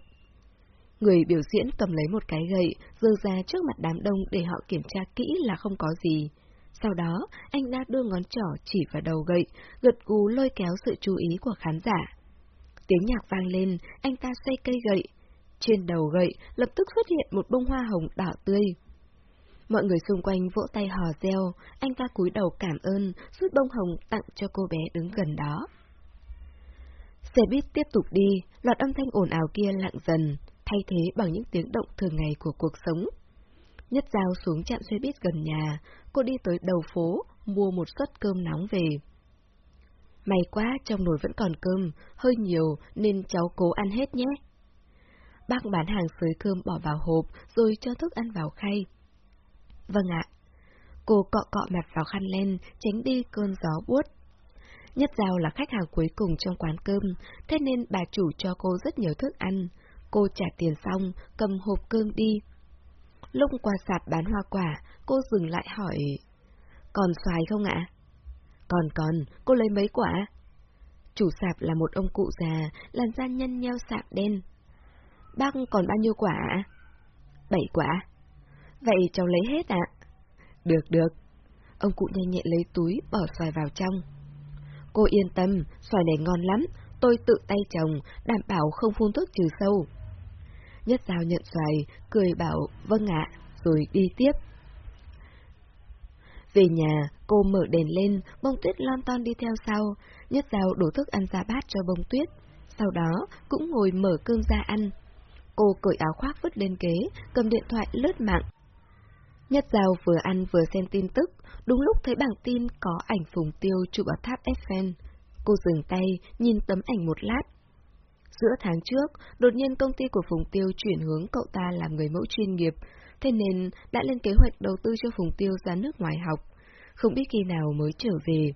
Speaker 1: Người biểu diễn cầm lấy một cái gậy, dơ ra trước mặt đám đông để họ kiểm tra kỹ là không có gì. Sau đó, anh đã đưa ngón trỏ chỉ vào đầu gậy, gật gù lôi kéo sự chú ý của khán giả. Tiếng nhạc vang lên, anh ta xoay cây gậy. Trên đầu gậy lập tức xuất hiện một bông hoa hồng đỏ tươi. Mọi người xung quanh vỗ tay hò reo, anh ta cúi đầu cảm ơn, rút bông hồng tặng cho cô bé đứng gần đó. Xe buýt tiếp tục đi, loạt âm thanh ồn ào kia lặng dần, thay thế bằng những tiếng động thường ngày của cuộc sống. Nhất Giao xuống chạm xe buýt gần nhà, cô đi tới đầu phố, mua một suất cơm nóng về. May quá, trong nồi vẫn còn cơm, hơi nhiều nên cháu cố ăn hết nhé. Bác bán hàng sới cơm bỏ vào hộp rồi cho thức ăn vào khay. Vâng ạ. Cô cọ cọ mặt vào khăn len, tránh đi cơn gió buốt. Nhất Giao là khách hàng cuối cùng trong quán cơm, thế nên bà chủ cho cô rất nhiều thức ăn. Cô trả tiền xong, cầm hộp cơm đi. Lúc qua sạp bán hoa quả, cô dừng lại hỏi, còn xoài không ạ? Còn còn, cô lấy mấy quả? Chủ sạp là một ông cụ già, làn da nhăn nheo sạm đen. Bác còn bao nhiêu quả ạ? Bảy quả. Vậy cháu lấy hết ạ? Được, được. Ông cụ nhanh nhẹn lấy túi, bỏ xoài vào trong. Cô yên tâm, xoài này ngon lắm, tôi tự tay trồng, đảm bảo không phun thuốc trừ sâu. Nhất Giao nhận xoài, cười bảo vâng ạ, rồi đi tiếp. Về nhà, cô mở đèn lên, bông tuyết lon ton đi theo sau, Nhất Giao đổ thức ăn ra bát cho bông tuyết, sau đó cũng ngồi mở cơm ra ăn. Cô cởi áo khoác vứt lên kế, cầm điện thoại lướt mạng. Nhất Giao vừa ăn vừa xem tin tức, đúng lúc thấy bảng tin có ảnh Phùng Tiêu chụp ở tháp Eiffel. Cô dừng tay, nhìn tấm ảnh một lát. Giữa tháng trước, đột nhiên công ty của Phùng Tiêu chuyển hướng cậu ta làm người mẫu chuyên nghiệp, thế nên đã lên kế hoạch đầu tư cho Phùng Tiêu ra nước ngoài học, không biết khi nào mới trở về.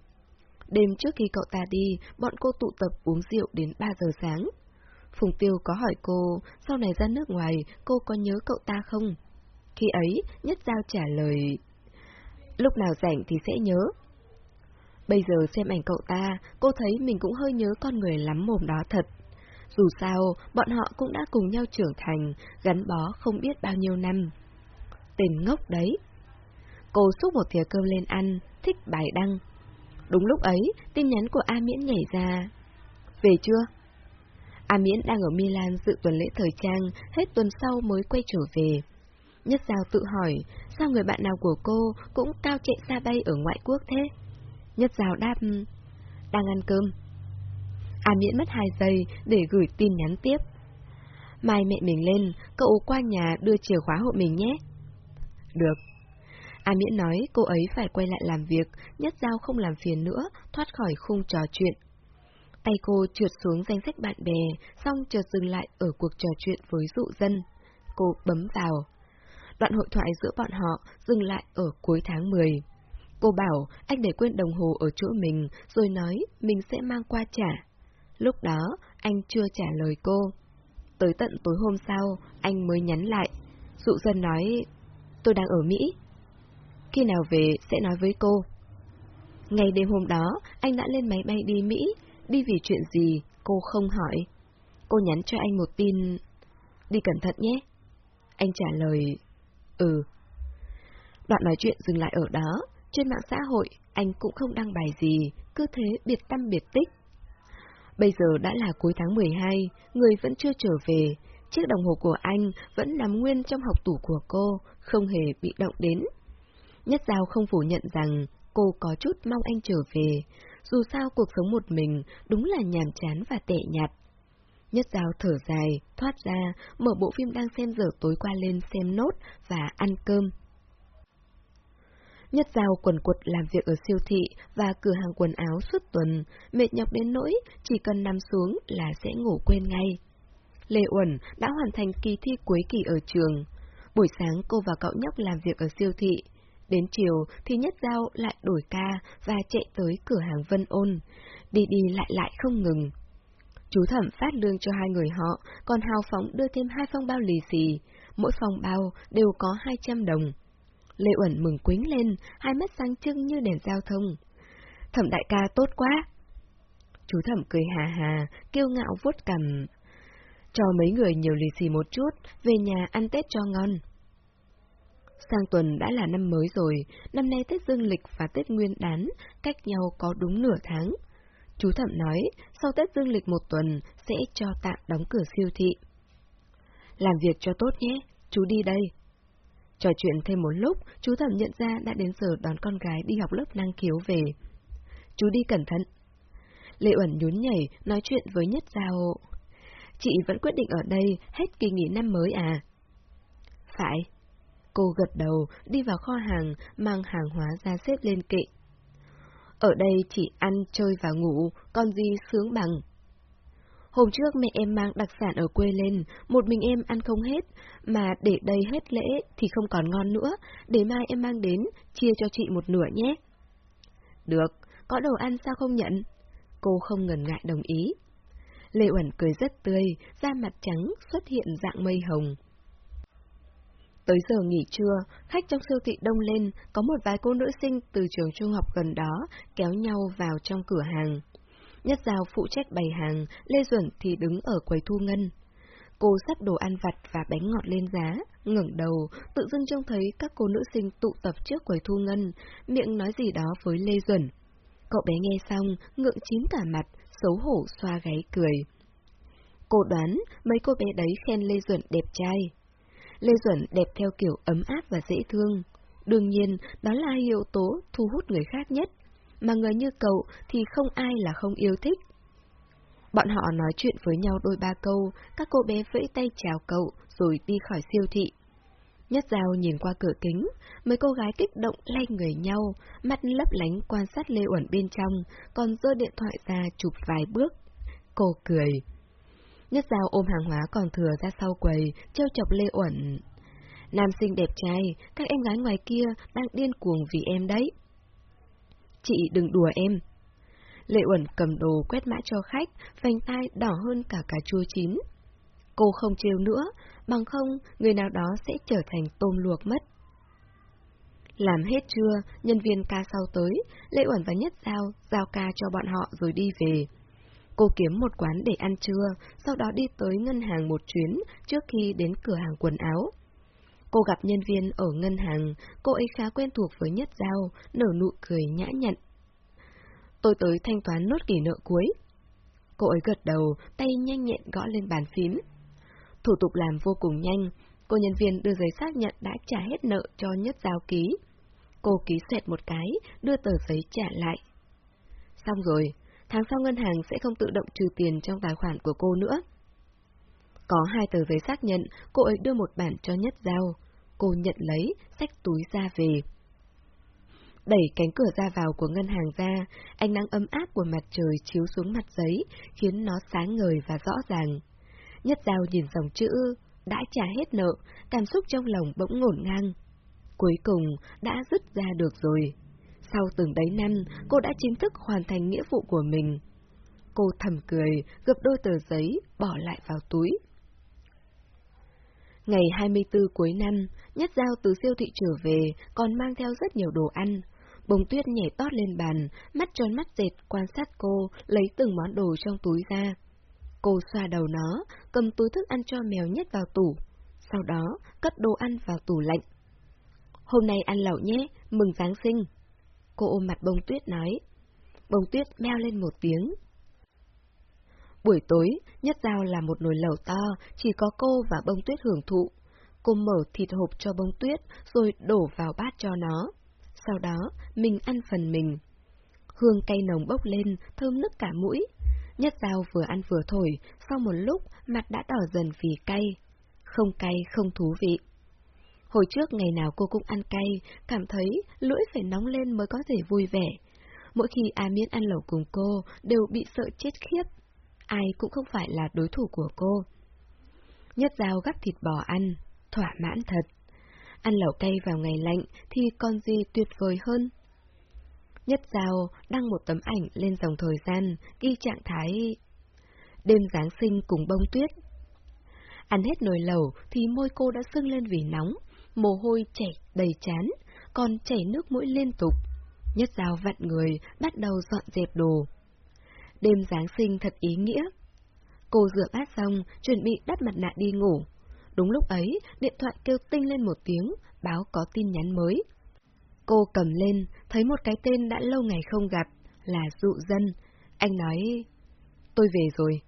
Speaker 1: Đêm trước khi cậu ta đi, bọn cô tụ tập uống rượu đến 3 giờ sáng. Phùng Tiêu có hỏi cô, sau này ra nước ngoài, cô có nhớ cậu ta không? Khi ấy, Nhất Giao trả lời, lúc nào rảnh thì sẽ nhớ. Bây giờ xem ảnh cậu ta, cô thấy mình cũng hơi nhớ con người lắm mồm đó thật. Dù sao, bọn họ cũng đã cùng nhau trưởng thành, gắn bó không biết bao nhiêu năm. Tên ngốc đấy. Cô xúc một thìa cơm lên ăn, thích bài đăng. Đúng lúc ấy, tin nhắn của A Miễn nhảy ra. Về chưa? A Miễn đang ở Milan dự tuần lễ thời trang, hết tuần sau mới quay trở về. Nhất Giao tự hỏi, sao người bạn nào của cô cũng cao chạy xa bay ở ngoại quốc thế? Nhất Giao đáp, đang ăn cơm. A Miễn mất hai giây để gửi tin nhắn tiếp. Mai mẹ mình lên, cậu qua nhà đưa chìa khóa hộ mình nhé. Được. A Miễn nói cô ấy phải quay lại làm việc, nhất giao không làm phiền nữa, thoát khỏi khung trò chuyện. Tay cô trượt xuống danh sách bạn bè, xong chợt dừng lại ở cuộc trò chuyện với dụ dân. Cô bấm vào. Đoạn hội thoại giữa bọn họ dừng lại ở cuối tháng 10. Cô bảo anh để quên đồng hồ ở chỗ mình, rồi nói mình sẽ mang qua trả. Lúc đó, anh chưa trả lời cô. Tới tận tối hôm sau, anh mới nhắn lại. Dụ dân nói, tôi đang ở Mỹ. Khi nào về sẽ nói với cô. Ngày đêm hôm đó, anh đã lên máy bay đi Mỹ, đi vì chuyện gì, cô không hỏi. Cô nhắn cho anh một tin, đi cẩn thận nhé. Anh trả lời, ừ. Đoạn nói chuyện dừng lại ở đó, trên mạng xã hội, anh cũng không đăng bài gì, cứ thế biệt tâm biệt tích. Bây giờ đã là cuối tháng 12, người vẫn chưa trở về, chiếc đồng hồ của anh vẫn nằm nguyên trong học tủ của cô, không hề bị động đến. Nhất Giao không phủ nhận rằng cô có chút mong anh trở về, dù sao cuộc sống một mình đúng là nhàm chán và tệ nhạt. Nhất Giao thở dài, thoát ra, mở bộ phim đang xem giờ tối qua lên xem nốt và ăn cơm. Nhất Giao quần quật làm việc ở siêu thị và cửa hàng quần áo suốt tuần, mệt nhọc đến nỗi chỉ cần nằm xuống là sẽ ngủ quên ngay. Lê Uẩn đã hoàn thành kỳ thi cuối kỳ ở trường. Buổi sáng cô và cậu nhóc làm việc ở siêu thị. Đến chiều thì Nhất Giao lại đổi ca và chạy tới cửa hàng Vân Ôn. Đi đi lại lại không ngừng. Chú thẩm phát lương cho hai người họ, còn hào phóng đưa thêm hai phong bao lì xì, mỗi phong bao đều có 200 đồng. Lê Uẩn mừng quính lên, hai mắt sáng trưng như đèn giao thông. Thẩm đại ca tốt quá! Chú thẩm cười hà hà, kêu ngạo vuốt cằm. Cho mấy người nhiều lì xì một chút, về nhà ăn Tết cho ngon. Sang tuần đã là năm mới rồi, năm nay Tết Dương Lịch và Tết Nguyên đán, cách nhau có đúng nửa tháng. Chú thẩm nói, sau Tết Dương Lịch một tuần sẽ cho tạm đóng cửa siêu thị. Làm việc cho tốt nhé, chú đi đây. Trò chuyện thêm một lúc, chú thẩm nhận ra đã đến giờ đón con gái đi học lớp năng khiếu về. Chú đi cẩn thận. Lệ Uẩn nhún nhảy, nói chuyện với Nhất Giao. Chị vẫn quyết định ở đây hết kỳ nghỉ năm mới à? Phải. Cô gật đầu, đi vào kho hàng, mang hàng hóa ra xếp lên kệ. Ở đây chỉ ăn, chơi và ngủ, còn gì sướng bằng. Hôm trước mẹ em mang đặc sản ở quê lên, một mình em ăn không hết, mà để đây hết lễ thì không còn ngon nữa, để mai em mang đến, chia cho chị một nửa nhé. Được, có đồ ăn sao không nhận? Cô không ngần ngại đồng ý. Lê Uẩn cười rất tươi, da mặt trắng xuất hiện dạng mây hồng. Tới giờ nghỉ trưa, khách trong siêu thị đông lên, có một vài cô nữ sinh từ trường trung học gần đó kéo nhau vào trong cửa hàng. Nhất Giao phụ trách bày hàng, Lê Duẩn thì đứng ở quầy thu ngân. Cô sắp đồ ăn vặt và bánh ngọt lên giá, ngẩng đầu, tự dưng trông thấy các cô nữ sinh tụ tập trước quầy thu ngân, miệng nói gì đó với Lê Duẩn. Cậu bé nghe xong, ngượng chín cả mặt, xấu hổ xoa gáy cười. Cô đoán mấy cô bé đấy khen Lê Duẩn đẹp trai. Lê Duẩn đẹp theo kiểu ấm áp và dễ thương. Đương nhiên, đó là yếu tố thu hút người khác nhất, mà người như cậu thì không ai là không yêu thích. Bọn họ nói chuyện với nhau đôi ba câu, các cô bé vẫy tay chào cậu, rồi đi khỏi siêu thị. Nhất Giao nhìn qua cửa kính, mấy cô gái kích động lay người nhau, mắt lấp lánh quan sát Lê Uẩn bên trong, còn giơ điện thoại ra chụp vài bước. Cô cười. Nhất Giao ôm hàng hóa còn thừa ra sau quầy, trêu chọc Lê Uẩn. Nam sinh đẹp trai, các em gái ngoài kia đang điên cuồng vì em đấy. Chị đừng đùa em. Lệ Uẩn cầm đồ quét mã cho khách, vành tai đỏ hơn cả cà chua chín. Cô không trêu nữa, bằng không người nào đó sẽ trở thành tôm luộc mất. Làm hết chưa, nhân viên ca sau tới, Lệ Uẩn và Nhất Giao giao ca cho bọn họ rồi đi về. Cô kiếm một quán để ăn trưa, sau đó đi tới ngân hàng một chuyến trước khi đến cửa hàng quần áo. Cô gặp nhân viên ở ngân hàng, cô ấy khá quen thuộc với Nhất Giao, nở nụ cười nhã nhặn. Tôi tới thanh toán nốt kỳ nợ cuối. Cô ấy gật đầu, tay nhanh nhẹn gõ lên bàn phím. Thủ tục làm vô cùng nhanh, cô nhân viên đưa giấy xác nhận đã trả hết nợ cho Nhất Giao ký. Cô ký xẹt một cái, đưa tờ giấy trả lại. Xong rồi, tháng sau ngân hàng sẽ không tự động trừ tiền trong tài khoản của cô nữa. Có hai tờ giấy xác nhận, cô ấy đưa một bản cho Nhất Giao. Cô nhận lấy, xách túi ra về. Đẩy cánh cửa ra vào của ngân hàng ra, ánh nắng ấm áp của mặt trời chiếu xuống mặt giấy, khiến nó sáng ngời và rõ ràng. Nhất Giao nhìn dòng chữ, đã trả hết nợ, cảm xúc trong lòng bỗng ngổn ngang. Cuối cùng, đã dứt ra được rồi. Sau từng đấy năm, cô đã chính thức hoàn thành nghĩa vụ của mình. Cô thầm cười, gập đôi tờ giấy, bỏ lại vào túi. Ngày 24 cuối năm, Nhất Giao từ siêu thị trở về, còn mang theo rất nhiều đồ ăn. Bông tuyết nhảy tót lên bàn, mắt tròn mắt dệt quan sát cô, lấy từng món đồ trong túi ra. Cô xoa đầu nó, cầm túi thức ăn cho mèo nhét vào tủ, sau đó cất đồ ăn vào tủ lạnh. Hôm nay ăn lẩu nhé, mừng Giáng sinh. Cô ôm mặt bông tuyết nói. Bông tuyết meo lên một tiếng. Buổi tối, Nhất Giao là một nồi lẩu to, chỉ có cô và bông tuyết hưởng thụ. Cô mở thịt hộp cho bông tuyết, rồi đổ vào bát cho nó. Sau đó, mình ăn phần mình. Hương cay nồng bốc lên, thơm nức cả mũi. Nhất Giao vừa ăn vừa thổi, sau một lúc mặt đã đỏ dần vì cay. Không cay, không thú vị. Hồi trước ngày nào cô cũng ăn cay, cảm thấy lưỡi phải nóng lên mới có thể vui vẻ. Mỗi khi A Miễn ăn lẩu cùng cô, đều bị sợ chết khiếp. Ai cũng không phải là đối thủ của cô. Nhất dao gắp thịt bò ăn, thỏa mãn thật. Ăn lẩu cay vào ngày lạnh thì còn gì tuyệt vời hơn. Nhất Giao đăng một tấm ảnh lên dòng thời gian, ghi trạng thái. đêm Giáng sinh cùng bông tuyết. Ăn hết nồi lẩu thì môi cô đã sưng lên vì nóng, mồ hôi chảy đầy chán, còn chảy nước mũi liên tục. Nhất dao vặn người, bắt đầu dọn dẹp đồ. Đêm Giáng sinh thật ý nghĩa. Cô rửa bát xong, chuẩn bị đắp mặt nạ đi ngủ. Đúng lúc ấy, điện thoại kêu tinh lên một tiếng, báo có tin nhắn mới. Cô cầm lên, thấy một cái tên đã lâu ngày không gặp, là dụ dân. Anh nói, tôi về rồi.